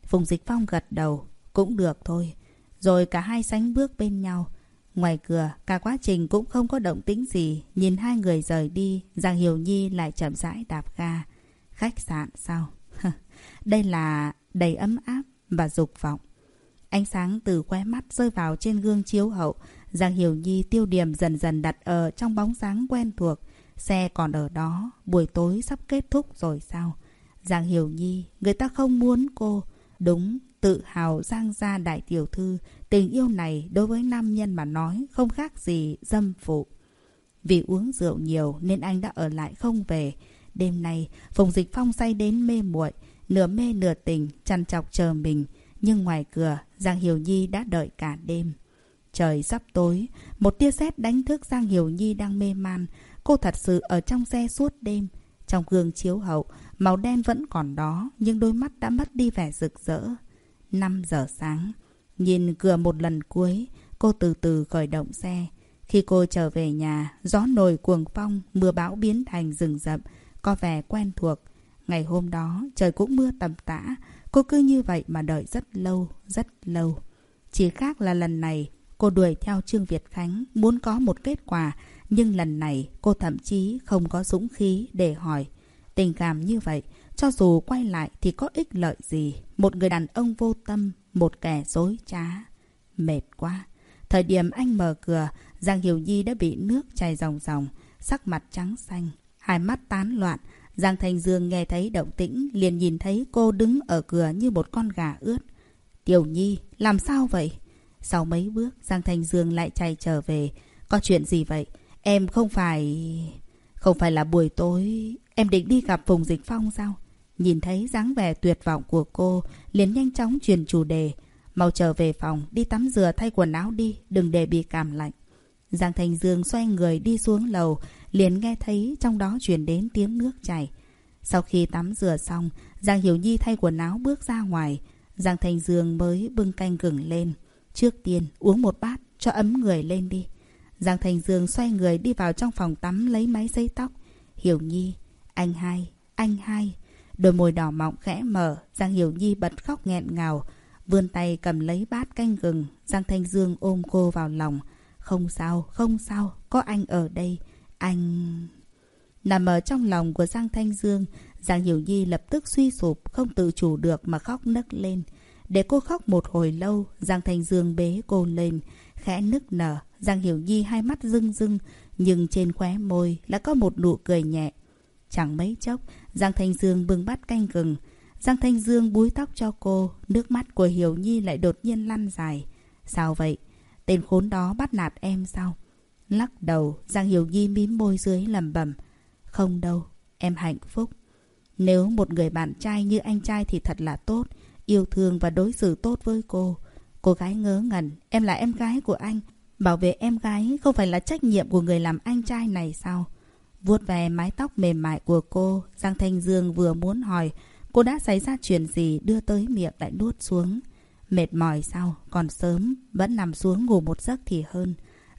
Phùng Dịch Phong gật đầu. Cũng được thôi. Rồi cả hai sánh bước bên nhau. Ngoài cửa, cả quá trình cũng không có động tĩnh gì. Nhìn hai người rời đi, Giang Hiểu Nhi lại chậm rãi đạp ga. Khách sạn sao? Đây là đầy ấm áp và dục vọng. Ánh sáng từ khóe mắt rơi vào trên gương chiếu hậu. Giang Hiểu Nhi tiêu điểm dần dần đặt ở trong bóng dáng quen thuộc. Xe còn ở đó, buổi tối sắp kết thúc rồi sao? Giang Hiểu Nhi, người ta không muốn cô. Đúng, tự hào Giang gia đại tiểu thư, tình yêu này đối với nam nhân mà nói không khác gì dâm phụ. Vì uống rượu nhiều nên anh đã ở lại không về. Đêm nay, Phùng Dịch Phong say đến mê muội, nửa mê nửa tình, chăn chọc chờ mình. Nhưng ngoài cửa, Giang Hiểu Nhi đã đợi cả đêm. Trời sắp tối, một tia sét đánh thức Giang Hiểu Nhi đang mê man. Cô thật sự ở trong xe suốt đêm. Trong gương chiếu hậu, màu đen vẫn còn đó, nhưng đôi mắt đã mất đi vẻ rực rỡ. 5 giờ sáng, nhìn cửa một lần cuối, cô từ từ khởi động xe. Khi cô trở về nhà, gió nổi cuồng phong, mưa bão biến thành rừng rậm, có vẻ quen thuộc. Ngày hôm đó, trời cũng mưa tầm tã. Cô cứ như vậy mà đợi rất lâu, rất lâu. Chỉ khác là lần này, cô đuổi theo Trương Việt Khánh, muốn có một kết quả. Nhưng lần này, cô thậm chí không có dũng khí để hỏi. Tình cảm như vậy, cho dù quay lại thì có ích lợi gì? Một người đàn ông vô tâm, một kẻ dối trá. Mệt quá. Thời điểm anh mở cửa, Giang Hiểu Nhi đã bị nước chảy ròng ròng, sắc mặt trắng xanh, hai mắt tán loạn. Giang Thành Dương nghe thấy động tĩnh, liền nhìn thấy cô đứng ở cửa như một con gà ướt. Tiểu Nhi, làm sao vậy? Sau mấy bước, Giang Thành Dương lại chạy trở về. Có chuyện gì vậy? Em không phải... Không phải là buổi tối... Em định đi gặp Phùng Dịch Phong sao? Nhìn thấy dáng vẻ tuyệt vọng của cô, liền nhanh chóng truyền chủ đề. Mau trở về phòng, đi tắm rửa thay quần áo đi, đừng để bị cảm lạnh. Giang Thành Dương xoay người đi xuống lầu, liền nghe thấy trong đó truyền đến tiếng nước chảy. Sau khi tắm rửa xong, Giang Hiểu Nhi thay quần áo bước ra ngoài. Giang Thành Dương mới bưng canh gừng lên. Trước tiên uống một bát cho ấm người lên đi. Giang Thành Dương xoay người đi vào trong phòng tắm lấy máy giấy tóc. Hiểu Nhi, anh hai, anh hai. Đôi môi đỏ mọng khẽ mở, Giang Hiểu Nhi bật khóc nghẹn ngào. Vươn tay cầm lấy bát canh gừng, Giang Thanh Dương ôm cô vào lòng. Không sao, không sao, có anh ở đây. Anh... Nằm ở trong lòng của Giang Thanh Dương, Giang Hiểu Nhi lập tức suy sụp, không tự chủ được mà khóc nấc lên. Để cô khóc một hồi lâu, Giang Thanh Dương bế cô lên, khẽ nức nở. Giang Hiểu Nhi hai mắt rưng rưng, nhưng trên khóe môi lại có một nụ cười nhẹ. Chẳng mấy chốc, Giang Thanh Dương bưng bát canh gừng. Giang Thanh Dương búi tóc cho cô, nước mắt của Hiểu Nhi lại đột nhiên lăn dài. Sao vậy? Tên khốn đó bắt nạt em sao? Lắc đầu, Giang Hiểu Nhi mím môi dưới lầm bẩm Không đâu, em hạnh phúc. Nếu một người bạn trai như anh trai thì thật là tốt, yêu thương và đối xử tốt với cô. Cô gái ngớ ngẩn, em là em gái của anh. Bảo vệ em gái không phải là trách nhiệm của người làm anh trai này sao? Vuốt về mái tóc mềm mại của cô, Giang Thanh Dương vừa muốn hỏi cô đã xảy ra chuyện gì đưa tới miệng lại nuốt xuống. Mệt mỏi sao? Còn sớm, vẫn nằm xuống ngủ một giấc thì hơn.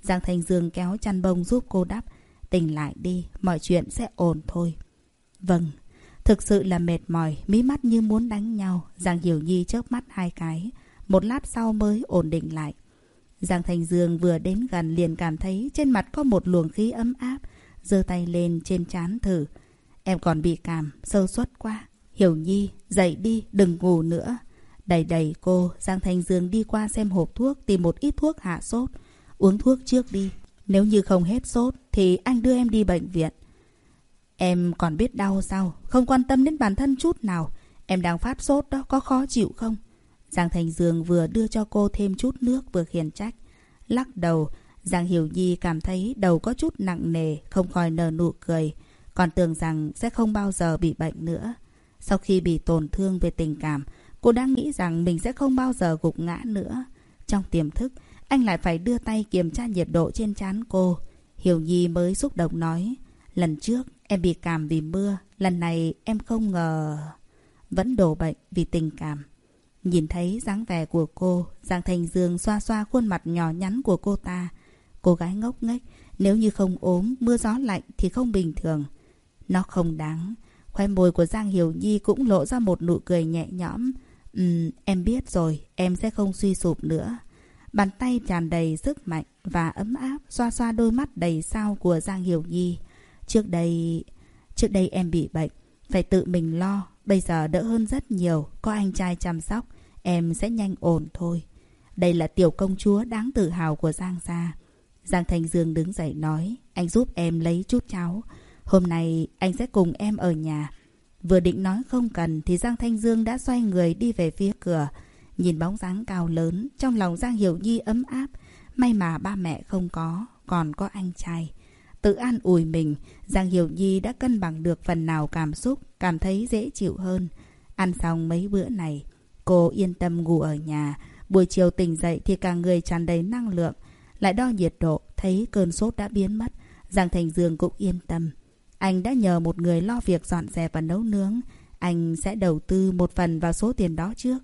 Giang Thanh Dương kéo chăn bông giúp cô đắp. Tỉnh lại đi, mọi chuyện sẽ ổn thôi. Vâng, thực sự là mệt mỏi, mí mắt như muốn đánh nhau. Giang Hiểu Nhi chớp mắt hai cái. Một lát sau mới ổn định lại. Giang thành Dương vừa đến gần liền cảm thấy trên mặt có một luồng khí ấm áp giơ tay lên trên trán thử. Em còn bị cảm, sâu suất quá. Hiểu Nhi, dậy đi, đừng ngủ nữa. Đầy đầy cô, Giang thành Dương đi qua xem hộp thuốc, tìm một ít thuốc hạ sốt. Uống thuốc trước đi. Nếu như không hết sốt, thì anh đưa em đi bệnh viện. Em còn biết đau sao? Không quan tâm đến bản thân chút nào. Em đang phát sốt đó, có khó chịu không? Giang Thành Dương vừa đưa cho cô thêm chút nước vừa khiển trách. Lắc đầu, Giang Hiểu Nhi cảm thấy đầu có chút nặng nề, không khỏi nở nụ cười. Còn tưởng rằng sẽ không bao giờ bị bệnh nữa. Sau khi bị tổn thương về tình cảm, cô đang nghĩ rằng mình sẽ không bao giờ gục ngã nữa. Trong tiềm thức, anh lại phải đưa tay kiểm tra nhiệt độ trên trán cô. Hiểu Nhi mới xúc động nói. Lần trước, em bị cảm vì mưa. Lần này, em không ngờ... Vẫn đổ bệnh vì tình cảm. Nhìn thấy dáng vẻ của cô, Giang Thành Dương xoa xoa khuôn mặt nhỏ nhắn của cô ta. Cô gái ngốc nghếch, nếu như không ốm, mưa gió lạnh thì không bình thường. Nó không đáng. Khoe môi của Giang Hiểu Nhi cũng lộ ra một nụ cười nhẹ nhõm. Ừm, em biết rồi, em sẽ không suy sụp nữa. Bàn tay tràn đầy sức mạnh và ấm áp xoa xoa đôi mắt đầy sao của Giang Hiểu Nhi. Trước đây... Trước đây em bị bệnh, phải tự mình lo. Bây giờ đỡ hơn rất nhiều, có anh trai chăm sóc, em sẽ nhanh ổn thôi. Đây là tiểu công chúa đáng tự hào của Giang gia. Giang Thanh Dương đứng dậy nói, anh giúp em lấy chút cháo. Hôm nay anh sẽ cùng em ở nhà. Vừa định nói không cần thì Giang Thanh Dương đã xoay người đi về phía cửa. Nhìn bóng dáng cao lớn, trong lòng Giang Hiểu Nhi ấm áp. May mà ba mẹ không có, còn có anh trai. Tự an ủi mình, Giang Hiểu Nhi đã cân bằng được phần nào cảm xúc, cảm thấy dễ chịu hơn. Ăn xong mấy bữa này, cô yên tâm ngủ ở nhà. Buổi chiều tỉnh dậy thì cả người tràn đầy năng lượng. Lại đo nhiệt độ, thấy cơn sốt đã biến mất. Giang Thành Dương cũng yên tâm. Anh đã nhờ một người lo việc dọn dẹp và nấu nướng. Anh sẽ đầu tư một phần vào số tiền đó trước,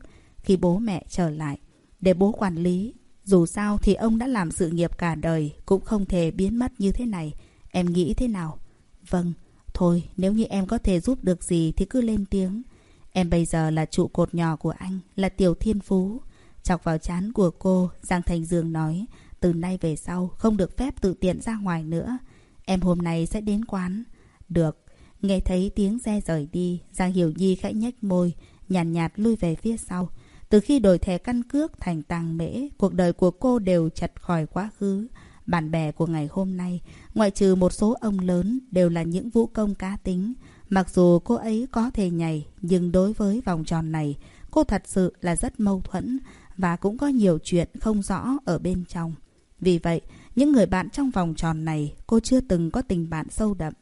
khi bố mẹ trở lại. Để bố quản lý. Dù sao thì ông đã làm sự nghiệp cả đời, cũng không thể biến mất như thế này. Em nghĩ thế nào? Vâng, thôi nếu như em có thể giúp được gì thì cứ lên tiếng. Em bây giờ là trụ cột nhỏ của anh, là tiểu thiên phú. Chọc vào chán của cô, Giang Thành Dương nói, từ nay về sau không được phép tự tiện ra ngoài nữa. Em hôm nay sẽ đến quán. Được. Nghe thấy tiếng xe rời đi, Giang Hiểu Nhi khẽ nhếch môi, nhàn nhạt, nhạt lui về phía sau. Từ khi đổi thẻ căn cước thành tàng mễ, cuộc đời của cô đều chật khỏi quá khứ. Bạn bè của ngày hôm nay, ngoại trừ một số ông lớn, đều là những vũ công cá tính. Mặc dù cô ấy có thể nhảy, nhưng đối với vòng tròn này, cô thật sự là rất mâu thuẫn và cũng có nhiều chuyện không rõ ở bên trong. Vì vậy, những người bạn trong vòng tròn này, cô chưa từng có tình bạn sâu đậm.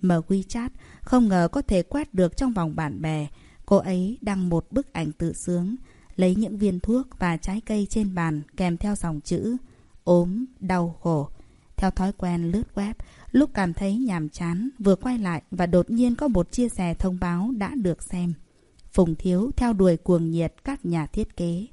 Mở WeChat, không ngờ có thể quét được trong vòng bạn bè. Cô ấy đăng một bức ảnh tự sướng, lấy những viên thuốc và trái cây trên bàn kèm theo dòng chữ ốm, đau khổ. Theo thói quen lướt web, lúc cảm thấy nhàm chán, vừa quay lại và đột nhiên có một chia sẻ thông báo đã được xem. Phùng Thiếu theo đuổi cuồng nhiệt các nhà thiết kế.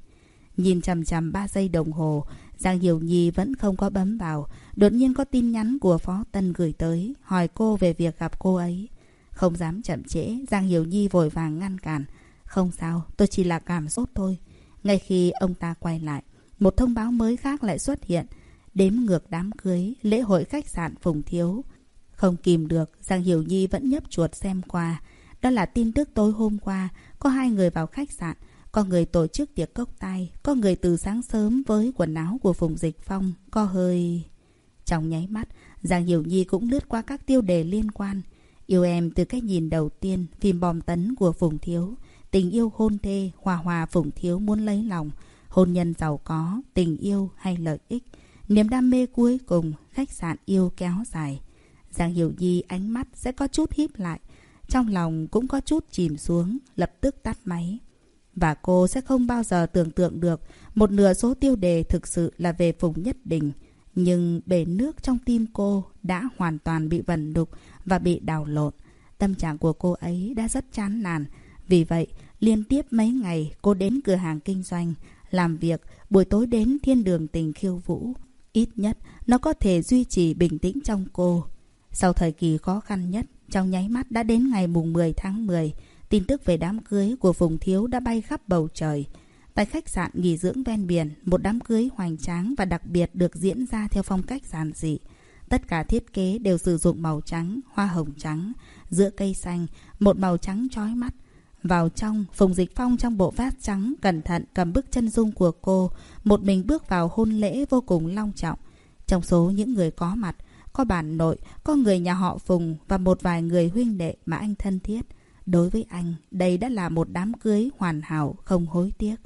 Nhìn chằm chằm 3 giây đồng hồ, Giang Hiểu Nhi vẫn không có bấm vào. Đột nhiên có tin nhắn của Phó Tân gửi tới, hỏi cô về việc gặp cô ấy. Không dám chậm trễ, Giang Hiểu Nhi vội vàng ngăn cản. Không sao, tôi chỉ là cảm sốt thôi. Ngay khi ông ta quay lại, một thông báo mới khác lại xuất hiện. Đếm ngược đám cưới, lễ hội khách sạn Phùng Thiếu. Không kìm được, Giang Hiểu Nhi vẫn nhấp chuột xem qua. Đó là tin tức tối hôm qua, có hai người vào khách sạn. Có người tổ chức tiệc cốc tay, có người từ sáng sớm với quần áo của Phùng Dịch Phong, có hơi... Trong nháy mắt, Giang Hiểu Nhi cũng lướt qua các tiêu đề liên quan. Yêu em từ cái nhìn đầu tiên, phim bom tấn của Phùng Thiếu. Tình yêu hôn thê, hòa hòa phụng Thiếu muốn lấy lòng. Hôn nhân giàu có, tình yêu hay lợi ích. Niềm đam mê cuối cùng, khách sạn yêu kéo dài. Giang Hiểu Nhi ánh mắt sẽ có chút híp lại. Trong lòng cũng có chút chìm xuống, lập tức tắt máy. Và cô sẽ không bao giờ tưởng tượng được một nửa số tiêu đề thực sự là về Phùng Nhất Đình. Nhưng bể nước trong tim cô đã hoàn toàn bị vần đục và bị đào lộn. Tâm trạng của cô ấy đã rất chán nản. Vì vậy, liên tiếp mấy ngày cô đến cửa hàng kinh doanh, làm việc, buổi tối đến thiên đường tình khiêu vũ. Ít nhất, nó có thể duy trì bình tĩnh trong cô. Sau thời kỳ khó khăn nhất, trong nháy mắt đã đến ngày mùng 10 tháng 10, Tin tức về đám cưới của Phùng Thiếu đã bay khắp bầu trời. Tại khách sạn nghỉ dưỡng ven biển, một đám cưới hoành tráng và đặc biệt được diễn ra theo phong cách giản dị. Tất cả thiết kế đều sử dụng màu trắng, hoa hồng trắng, giữa cây xanh, một màu trắng chói mắt. Vào trong, Phùng Dịch Phong trong bộ vest trắng cẩn thận cầm bức chân dung của cô, một mình bước vào hôn lễ vô cùng long trọng. Trong số những người có mặt, có bản nội, có người nhà họ Phùng và một vài người huynh đệ mà anh thân thiết. Đối với anh, đây đã là một đám cưới hoàn hảo, không hối tiếc.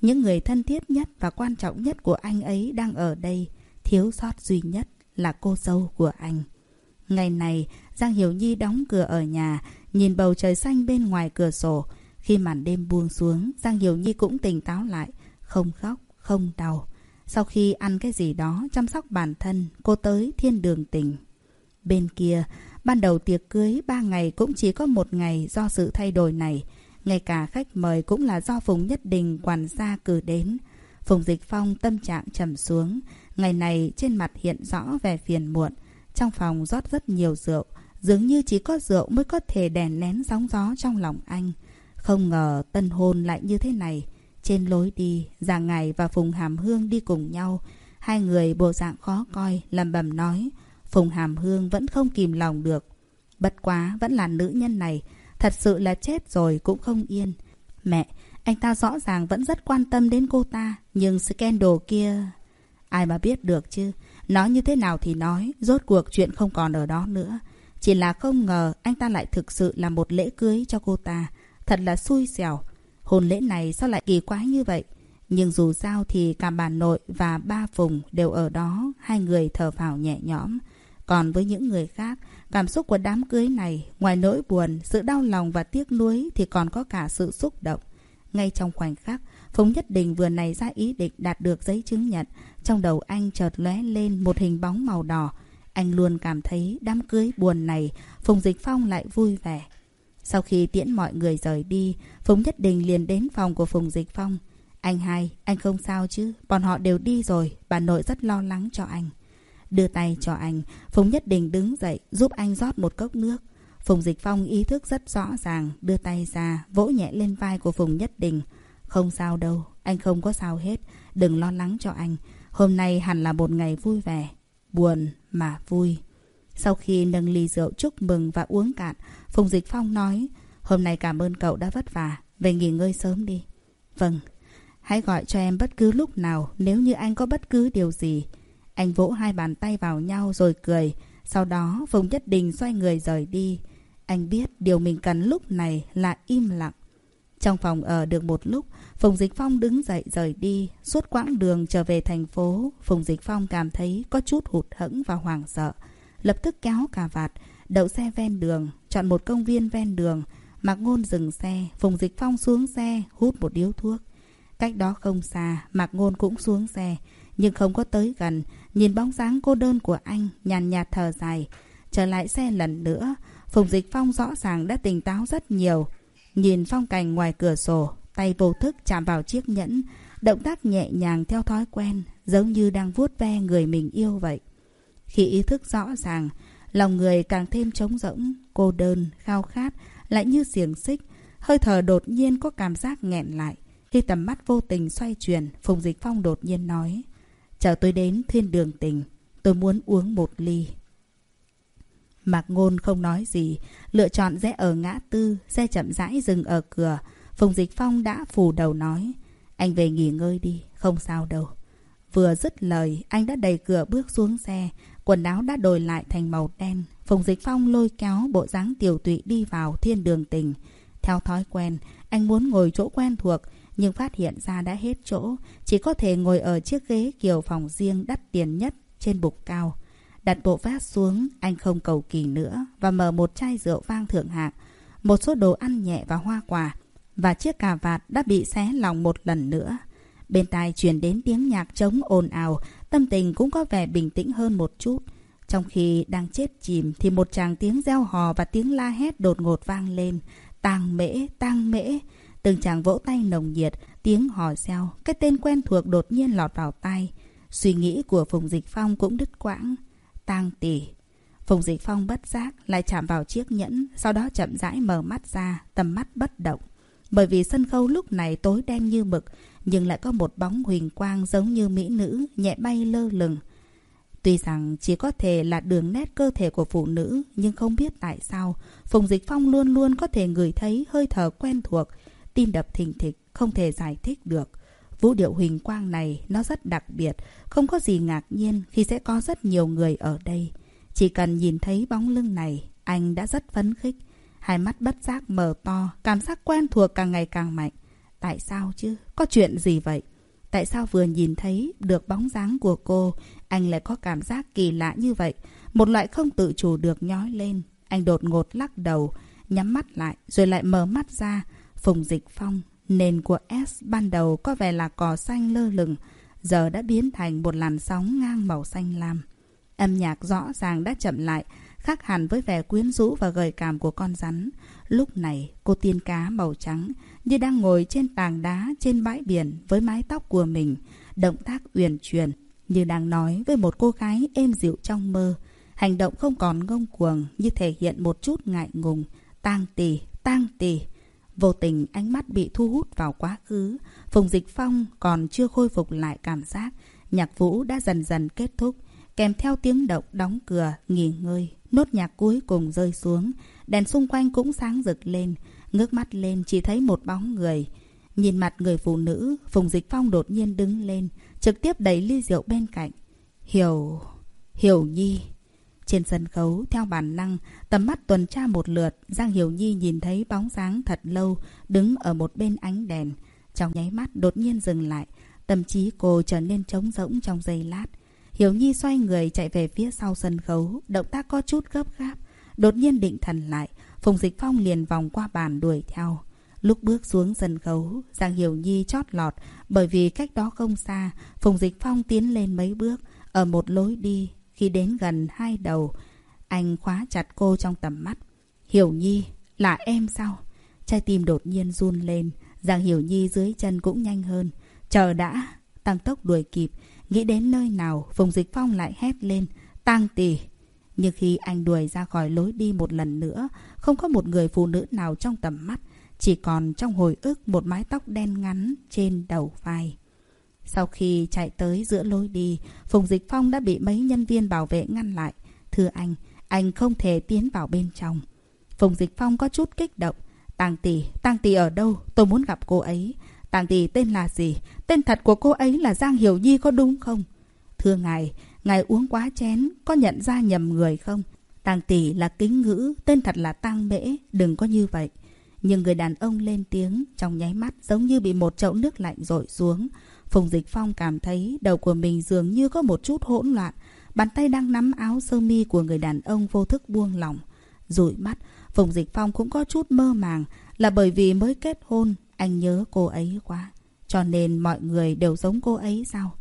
Những người thân thiết nhất và quan trọng nhất của anh ấy đang ở đây, thiếu sót duy nhất là cô dâu của anh. Ngày này, Giang Hiểu Nhi đóng cửa ở nhà, nhìn bầu trời xanh bên ngoài cửa sổ. Khi màn đêm buông xuống, Giang Hiểu Nhi cũng tỉnh táo lại, không khóc, không đau. Sau khi ăn cái gì đó chăm sóc bản thân, cô tới thiên đường tỉnh. Bên kia, Ban đầu tiệc cưới ba ngày cũng chỉ có một ngày do sự thay đổi này. Ngay cả khách mời cũng là do Phùng Nhất Đình quản gia cử đến. Phùng Dịch Phong tâm trạng trầm xuống. Ngày này trên mặt hiện rõ vẻ phiền muộn. Trong phòng rót rất nhiều rượu. Dường như chỉ có rượu mới có thể đèn nén sóng gió trong lòng anh. Không ngờ tân hôn lại như thế này. Trên lối đi, Già Ngày và Phùng Hàm Hương đi cùng nhau. Hai người bộ dạng khó coi, lầm bầm nói. Phùng Hàm Hương vẫn không kìm lòng được. Bất quá vẫn là nữ nhân này. Thật sự là chết rồi cũng không yên. Mẹ, anh ta rõ ràng vẫn rất quan tâm đến cô ta. Nhưng scandal kia... Ai mà biết được chứ. Nói như thế nào thì nói. Rốt cuộc chuyện không còn ở đó nữa. Chỉ là không ngờ anh ta lại thực sự là một lễ cưới cho cô ta. Thật là xui xẻo. Hôn lễ này sao lại kỳ quái như vậy? Nhưng dù sao thì cả bà nội và ba Phùng đều ở đó, hai người thở phào nhẹ nhõm. Còn với những người khác, cảm xúc của đám cưới này, ngoài nỗi buồn, sự đau lòng và tiếc nuối thì còn có cả sự xúc động. Ngay trong khoảnh khắc, Phùng Nhất Đình vừa này ra ý định đạt được giấy chứng nhận. Trong đầu anh chợt lóe lên một hình bóng màu đỏ. Anh luôn cảm thấy đám cưới buồn này, Phùng Dịch Phong lại vui vẻ. Sau khi tiễn mọi người rời đi, Phùng Nhất Đình liền đến phòng của Phùng Dịch Phong. Anh hai, anh không sao chứ? Bọn họ đều đi rồi, bà nội rất lo lắng cho anh. Đưa tay cho anh, Phùng Nhất Đình đứng dậy giúp anh rót một cốc nước. Phùng Dịch Phong ý thức rất rõ ràng, đưa tay ra, vỗ nhẹ lên vai của Phùng Nhất Đình. Không sao đâu, anh không có sao hết, đừng lo lắng cho anh. Hôm nay hẳn là một ngày vui vẻ, buồn mà vui. Sau khi nâng ly rượu chúc mừng và uống cạn, Phùng Dịch Phong nói, hôm nay cảm ơn cậu đã vất vả, về nghỉ ngơi sớm đi. Vâng, hãy gọi cho em bất cứ lúc nào nếu như anh có bất cứ điều gì. Anh vỗ hai bàn tay vào nhau rồi cười. Sau đó Phùng Nhất Đình xoay người rời đi. Anh biết điều mình cần lúc này là im lặng. Trong phòng ở được một lúc, Phùng Dịch Phong đứng dậy rời đi. Suốt quãng đường trở về thành phố, Phùng Dịch Phong cảm thấy có chút hụt hẫng và hoảng sợ. Lập tức kéo cà vạt, đậu xe ven đường, chọn một công viên ven đường. Mạc Ngôn dừng xe, Phùng Dịch Phong xuống xe, hút một điếu thuốc. Cách đó không xa, Mạc Ngôn cũng xuống xe, nhưng không có tới gần. Nhìn bóng dáng cô đơn của anh, nhàn nhạt thở dài. Trở lại xe lần nữa, Phùng Dịch Phong rõ ràng đã tỉnh táo rất nhiều. Nhìn phong cảnh ngoài cửa sổ, tay vô thức chạm vào chiếc nhẫn. Động tác nhẹ nhàng theo thói quen, giống như đang vuốt ve người mình yêu vậy. Khi ý thức rõ ràng, lòng người càng thêm trống rỗng, cô đơn, khao khát, lại như xiềng xích. Hơi thở đột nhiên có cảm giác nghẹn lại. Khi tầm mắt vô tình xoay chuyển, Phùng Dịch Phong đột nhiên nói. Chờ tôi đến thiên đường tình, tôi muốn uống một ly. Mạc Ngôn không nói gì, lựa chọn rẽ ở ngã tư, xe chậm rãi dừng ở cửa. Phùng Dịch Phong đã phủ đầu nói, anh về nghỉ ngơi đi, không sao đâu. Vừa dứt lời, anh đã đẩy cửa bước xuống xe, quần áo đã đổi lại thành màu đen. Phùng Dịch Phong lôi kéo bộ dáng tiểu tụy đi vào thiên đường tình. Theo thói quen, anh muốn ngồi chỗ quen thuộc, nhưng phát hiện ra đã hết chỗ, chỉ có thể ngồi ở chiếc ghế kiểu phòng riêng đắt tiền nhất trên bục cao. Đặt bộ vác xuống, anh không cầu kỳ nữa và mở một chai rượu vang thượng hạng, một số đồ ăn nhẹ và hoa quả và chiếc cà vạt đã bị xé lòng một lần nữa. Bên tai truyền đến tiếng nhạc trống ồn ào, tâm tình cũng có vẻ bình tĩnh hơn một chút. Trong khi đang chết chìm thì một tràng tiếng reo hò và tiếng la hét đột ngột vang lên. Tang mễ, tang mễ. Từng chàng vỗ tay nồng nhiệt, tiếng hò reo, cái tên quen thuộc đột nhiên lọt vào tai. Suy nghĩ của Phùng Dịch Phong cũng đứt quãng. Tang tỷ. Phùng Dịch Phong bất giác lại chạm vào chiếc nhẫn, sau đó chậm rãi mở mắt ra, tầm mắt bất động. Bởi vì sân khấu lúc này tối đen như mực, nhưng lại có một bóng huỳnh quang giống như mỹ nữ nhẹ bay lơ lửng. Tuy rằng chỉ có thể là đường nét cơ thể của phụ nữ, nhưng không biết tại sao Phùng Dịch Phong luôn luôn có thể ngửi thấy hơi thở quen thuộc, tim đập thình thịch, không thể giải thích được. Vũ điệu huỳnh quang này nó rất đặc biệt, không có gì ngạc nhiên khi sẽ có rất nhiều người ở đây. Chỉ cần nhìn thấy bóng lưng này, anh đã rất phấn khích. Hai mắt bất giác mở to, cảm giác quen thuộc càng ngày càng mạnh. Tại sao chứ? Có chuyện gì vậy? Tại sao vừa nhìn thấy được bóng dáng của cô, anh lại có cảm giác kỳ lạ như vậy? Một loại không tự chủ được nhói lên. Anh đột ngột lắc đầu, nhắm mắt lại, rồi lại mở mắt ra. Phùng Dịch Phong, nền của S ban đầu có vẻ là cỏ xanh lơ lửng, giờ đã biến thành một làn sóng ngang màu xanh lam. Âm nhạc rõ ràng đã chậm lại, khác hẳn với vẻ quyến rũ và gợi cảm của con rắn. Lúc này, cô tiên cá màu trắng như đang ngồi trên tảng đá trên bãi biển với mái tóc của mình, động tác uyển chuyển như đang nói với một cô gái êm dịu trong mơ. Hành động không còn ngông cuồng như thể hiện một chút ngại ngùng. Tang tì, tang tì. Vô tình ánh mắt bị thu hút vào quá khứ. Phùng Dịch Phong còn chưa khôi phục lại cảm giác. Nhạc vũ đã dần dần kết thúc. Kèm theo tiếng động đóng cửa, nghỉ ngơi. Nốt nhạc cuối cùng rơi xuống. Đèn xung quanh cũng sáng rực lên. Ngước mắt lên chỉ thấy một bóng người. Nhìn mặt người phụ nữ, Phùng Dịch Phong đột nhiên đứng lên. Trực tiếp đẩy ly rượu bên cạnh. Hiểu... Hiểu Nhi... Trên sân khấu, theo bản năng, tầm mắt tuần tra một lượt, Giang Hiểu Nhi nhìn thấy bóng dáng thật lâu, đứng ở một bên ánh đèn. Trong nháy mắt đột nhiên dừng lại, tâm trí cô trở nên trống rỗng trong giây lát. Hiểu Nhi xoay người chạy về phía sau sân khấu, động tác có chút gấp gáp. Đột nhiên định thần lại, Phùng Dịch Phong liền vòng qua bàn đuổi theo. Lúc bước xuống sân khấu, Giang Hiểu Nhi chót lọt bởi vì cách đó không xa, Phùng Dịch Phong tiến lên mấy bước ở một lối đi. Khi đến gần hai đầu, anh khóa chặt cô trong tầm mắt. Hiểu Nhi, là em sao? Trái tim đột nhiên run lên, Giang Hiểu Nhi dưới chân cũng nhanh hơn. Chờ đã, tăng tốc đuổi kịp, nghĩ đến nơi nào, Phùng Dịch Phong lại hét lên, tăng tỷ. Nhưng khi anh đuổi ra khỏi lối đi một lần nữa, không có một người phụ nữ nào trong tầm mắt. Chỉ còn trong hồi ức một mái tóc đen ngắn trên đầu vai. Sau khi chạy tới giữa lối đi, Phùng Dịch Phong đã bị mấy nhân viên bảo vệ ngăn lại. Thưa anh, anh không thể tiến vào bên trong. Phùng Dịch Phong có chút kích động. Tàng tỷ, Tàng tỷ ở đâu? Tôi muốn gặp cô ấy. Tàng tỷ tên là gì? Tên thật của cô ấy là Giang Hiểu Nhi có đúng không? Thưa ngài, ngài uống quá chén, có nhận ra nhầm người không? Tàng tỷ là kính ngữ, tên thật là Tang Mễ, đừng có như vậy. Nhưng người đàn ông lên tiếng trong nháy mắt giống như bị một chậu nước lạnh rội xuống. Phùng Dịch Phong cảm thấy đầu của mình dường như có một chút hỗn loạn. Bàn tay đang nắm áo sơ mi của người đàn ông vô thức buông lỏng. Rụi mắt, Phùng Dịch Phong cũng có chút mơ màng là bởi vì mới kết hôn, anh nhớ cô ấy quá. Cho nên mọi người đều giống cô ấy sao?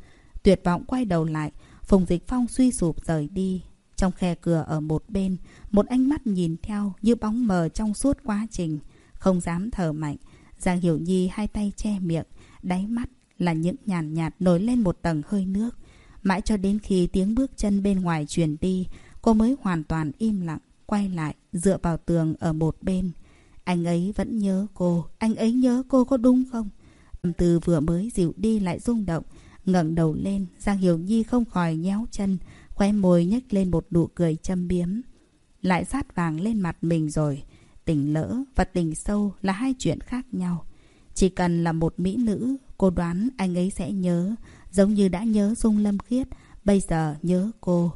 Tuyệt vọng quay đầu lại, Phùng Dịch Phong suy sụp rời đi. Trong khe cửa ở một bên, một ánh mắt nhìn theo như bóng mờ trong suốt quá trình không dám thở mạnh. Giang Hiểu Nhi hai tay che miệng, đáy mắt là những nhàn nhạt, nhạt nổi lên một tầng hơi nước. Mãi cho đến khi tiếng bước chân bên ngoài truyền đi, cô mới hoàn toàn im lặng, quay lại, dựa vào tường ở một bên. Anh ấy vẫn nhớ cô, anh ấy nhớ cô có đúng không? Tâm tư vừa mới dịu đi lại rung động, ngẩng đầu lên, Giang Hiểu Nhi không khỏi nhéo chân, khoe môi nhếch lên một nụ cười châm biếm. Lại sát vàng lên mặt mình rồi. Tình lỡ và tình sâu là hai chuyện khác nhau. Chỉ cần là một mỹ nữ, cô đoán anh ấy sẽ nhớ, giống như đã nhớ Dung Lâm Khiết, bây giờ nhớ cô.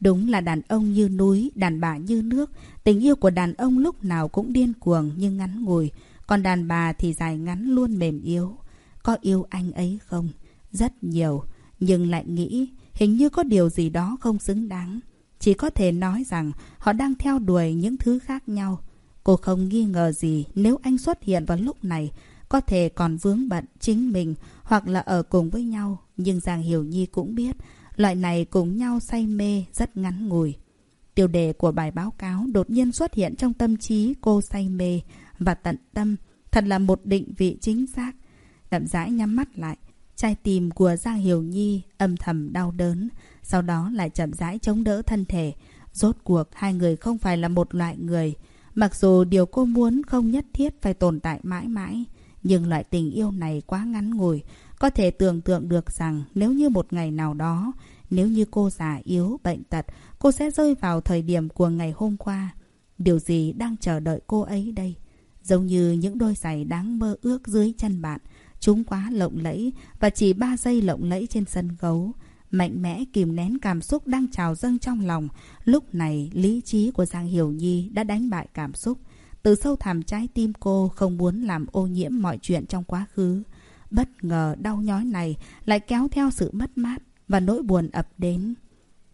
Đúng là đàn ông như núi, đàn bà như nước. Tình yêu của đàn ông lúc nào cũng điên cuồng nhưng ngắn ngủi, còn đàn bà thì dài ngắn luôn mềm yếu. Có yêu anh ấy không? Rất nhiều, nhưng lại nghĩ hình như có điều gì đó không xứng đáng. Chỉ có thể nói rằng họ đang theo đuổi những thứ khác nhau. Cô không nghi ngờ gì nếu anh xuất hiện vào lúc này, có thể còn vướng bận chính mình hoặc là ở cùng với nhau. Nhưng Giang Hiểu Nhi cũng biết, loại này cùng nhau say mê rất ngắn ngủi. Tiêu đề của bài báo cáo đột nhiên xuất hiện trong tâm trí cô say mê và tận tâm. Thật là một định vị chính xác. Chậm rãi nhắm mắt lại. Trái tim của Giang Hiểu Nhi âm thầm đau đớn. Sau đó lại chậm rãi chống đỡ thân thể. Rốt cuộc hai người không phải là một loại người. Mặc dù điều cô muốn không nhất thiết phải tồn tại mãi mãi, nhưng loại tình yêu này quá ngắn ngủi. Có thể tưởng tượng được rằng nếu như một ngày nào đó, nếu như cô già yếu, bệnh tật, cô sẽ rơi vào thời điểm của ngày hôm qua. Điều gì đang chờ đợi cô ấy đây? Giống như những đôi giày đáng mơ ước dưới chân bạn. Chúng quá lộng lẫy và chỉ ba giây lộng lẫy trên sân khấu mạnh mẽ kìm nén cảm xúc đang trào dâng trong lòng. Lúc này, lý trí của Giang Hiểu Nhi đã đánh bại cảm xúc. Từ sâu thẳm trái tim cô không muốn làm ô nhiễm mọi chuyện trong quá khứ. Bất ngờ đau nhói này lại kéo theo sự mất mát và nỗi buồn ập đến.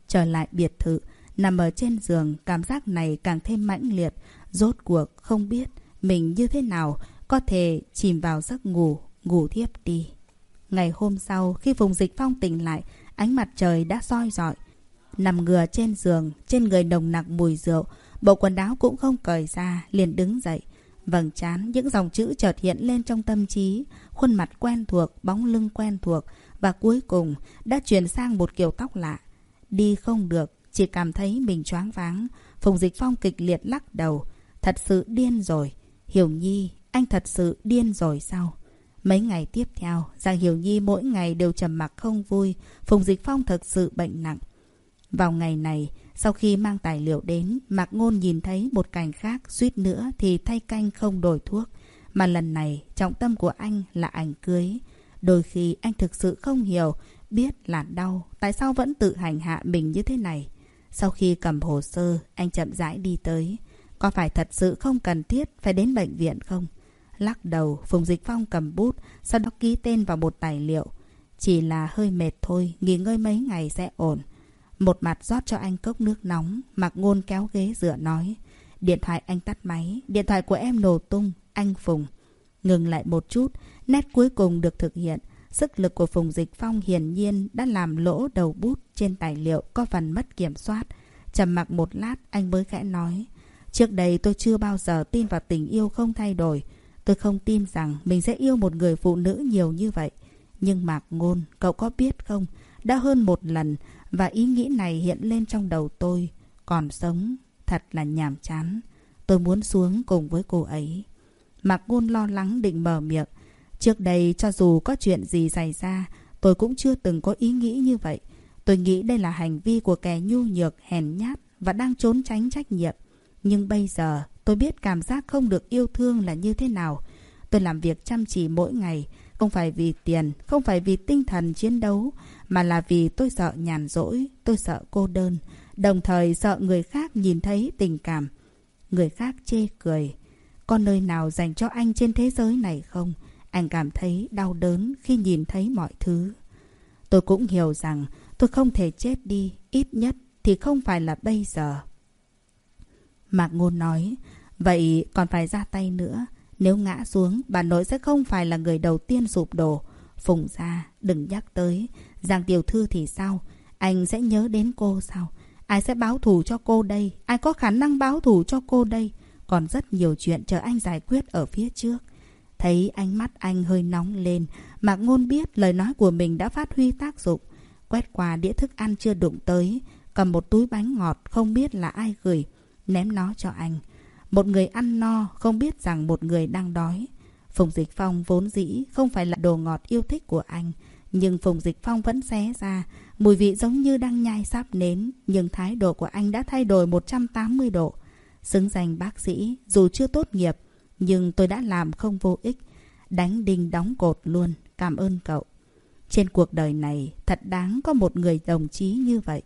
Trở lại biệt thự, nằm ở trên giường, cảm giác này càng thêm mãnh liệt. Rốt cuộc không biết mình như thế nào có thể chìm vào giấc ngủ, ngủ thiếp đi. Ngày hôm sau, khi vùng Dịch Phong tỉnh lại, Ánh mặt trời đã soi rọi. Nằm ngừa trên giường, trên người nồng nặc mùi rượu. Bộ quần áo cũng không cởi ra, liền đứng dậy. Vầng trán, những dòng chữ chợt hiện lên trong tâm trí. Khuôn mặt quen thuộc, bóng lưng quen thuộc. Và cuối cùng, đã chuyển sang một kiểu tóc lạ. Đi không được, chỉ cảm thấy mình choáng váng. Phùng Dịch Phong kịch liệt lắc đầu. Thật sự điên rồi. Hiểu Nhi, anh thật sự điên rồi sao? Mấy ngày tiếp theo, Giang Hiểu Nhi mỗi ngày đều trầm mặc không vui. Phùng Dịch Phong thật sự bệnh nặng. Vào ngày này, sau khi mang tài liệu đến, Mạc Ngôn nhìn thấy một cảnh khác suýt nữa thì thay canh không đổi thuốc. Mà lần này, trọng tâm của anh là ảnh cưới. Đôi khi anh thực sự không hiểu, biết là đau, tại sao vẫn tự hành hạ mình như thế này. Sau khi cầm hồ sơ, anh chậm rãi đi tới. Có phải thật sự không cần thiết phải đến bệnh viện không? Lắc đầu, Phùng Dịch Phong cầm bút, sau đó ký tên vào một tài liệu. Chỉ là hơi mệt thôi, nghỉ ngơi mấy ngày sẽ ổn. Một mặt rót cho anh cốc nước nóng, mặc ngôn kéo ghế dựa nói. Điện thoại anh tắt máy, điện thoại của em nổ tung, anh Phùng. Ngừng lại một chút, nét cuối cùng được thực hiện. Sức lực của Phùng Dịch Phong hiển nhiên đã làm lỗ đầu bút trên tài liệu có phần mất kiểm soát. trầm mặc một lát, anh mới khẽ nói. Trước đây tôi chưa bao giờ tin vào tình yêu không thay đổi. Tôi không tin rằng mình sẽ yêu một người phụ nữ nhiều như vậy. Nhưng Mạc Ngôn, cậu có biết không? Đã hơn một lần và ý nghĩ này hiện lên trong đầu tôi. Còn sống, thật là nhàm chán. Tôi muốn xuống cùng với cô ấy. Mạc Ngôn lo lắng định mở miệng. Trước đây cho dù có chuyện gì xảy ra, tôi cũng chưa từng có ý nghĩ như vậy. Tôi nghĩ đây là hành vi của kẻ nhu nhược, hèn nhát và đang trốn tránh trách nhiệm. Nhưng bây giờ tôi biết cảm giác không được yêu thương là như thế nào. Tôi làm việc chăm chỉ mỗi ngày, không phải vì tiền, không phải vì tinh thần chiến đấu, mà là vì tôi sợ nhàn rỗi, tôi sợ cô đơn, đồng thời sợ người khác nhìn thấy tình cảm. Người khác chê cười. Có nơi nào dành cho anh trên thế giới này không? Anh cảm thấy đau đớn khi nhìn thấy mọi thứ. Tôi cũng hiểu rằng tôi không thể chết đi, ít nhất thì không phải là bây giờ. Mạc Ngôn nói, vậy còn phải ra tay nữa. Nếu ngã xuống, bà nội sẽ không phải là người đầu tiên sụp đổ. Phùng ra, đừng nhắc tới. Giang tiểu thư thì sao? Anh sẽ nhớ đến cô sao? Ai sẽ báo thù cho cô đây? Ai có khả năng báo thù cho cô đây? Còn rất nhiều chuyện chờ anh giải quyết ở phía trước. Thấy ánh mắt anh hơi nóng lên, Mạc Ngôn biết lời nói của mình đã phát huy tác dụng. Quét qua đĩa thức ăn chưa đụng tới, cầm một túi bánh ngọt không biết là ai gửi, ném nó cho anh. Một người ăn no, không biết rằng một người đang đói. Phùng Dịch Phong vốn dĩ không phải là đồ ngọt yêu thích của anh. Nhưng Phùng Dịch Phong vẫn xé ra. Mùi vị giống như đang nhai sáp nến. Nhưng thái độ của anh đã thay đổi 180 độ. Xứng danh bác sĩ, dù chưa tốt nghiệp, nhưng tôi đã làm không vô ích. Đánh đinh đóng cột luôn. Cảm ơn cậu. Trên cuộc đời này, thật đáng có một người đồng chí như vậy.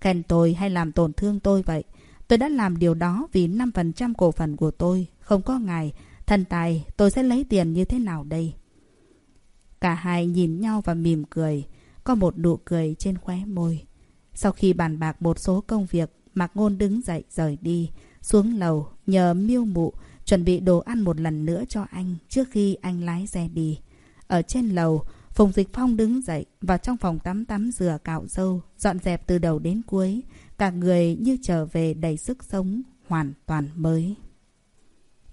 Khen tôi hay làm tổn thương tôi vậy. Tôi đã làm điều đó vì 5% cổ phần của tôi. Không có ngài, thần tài, tôi sẽ lấy tiền như thế nào đây? Cả hai nhìn nhau và mỉm cười. Có một nụ cười trên khóe môi. Sau khi bàn bạc một số công việc, Mạc Ngôn đứng dậy rời đi. Xuống lầu, nhờ miêu mụ, chuẩn bị đồ ăn một lần nữa cho anh trước khi anh lái xe đi. Ở trên lầu, Phùng Dịch Phong đứng dậy vào trong phòng tắm tắm rửa cạo râu, dọn dẹp từ đầu đến cuối. Cả người như trở về đầy sức sống, hoàn toàn mới.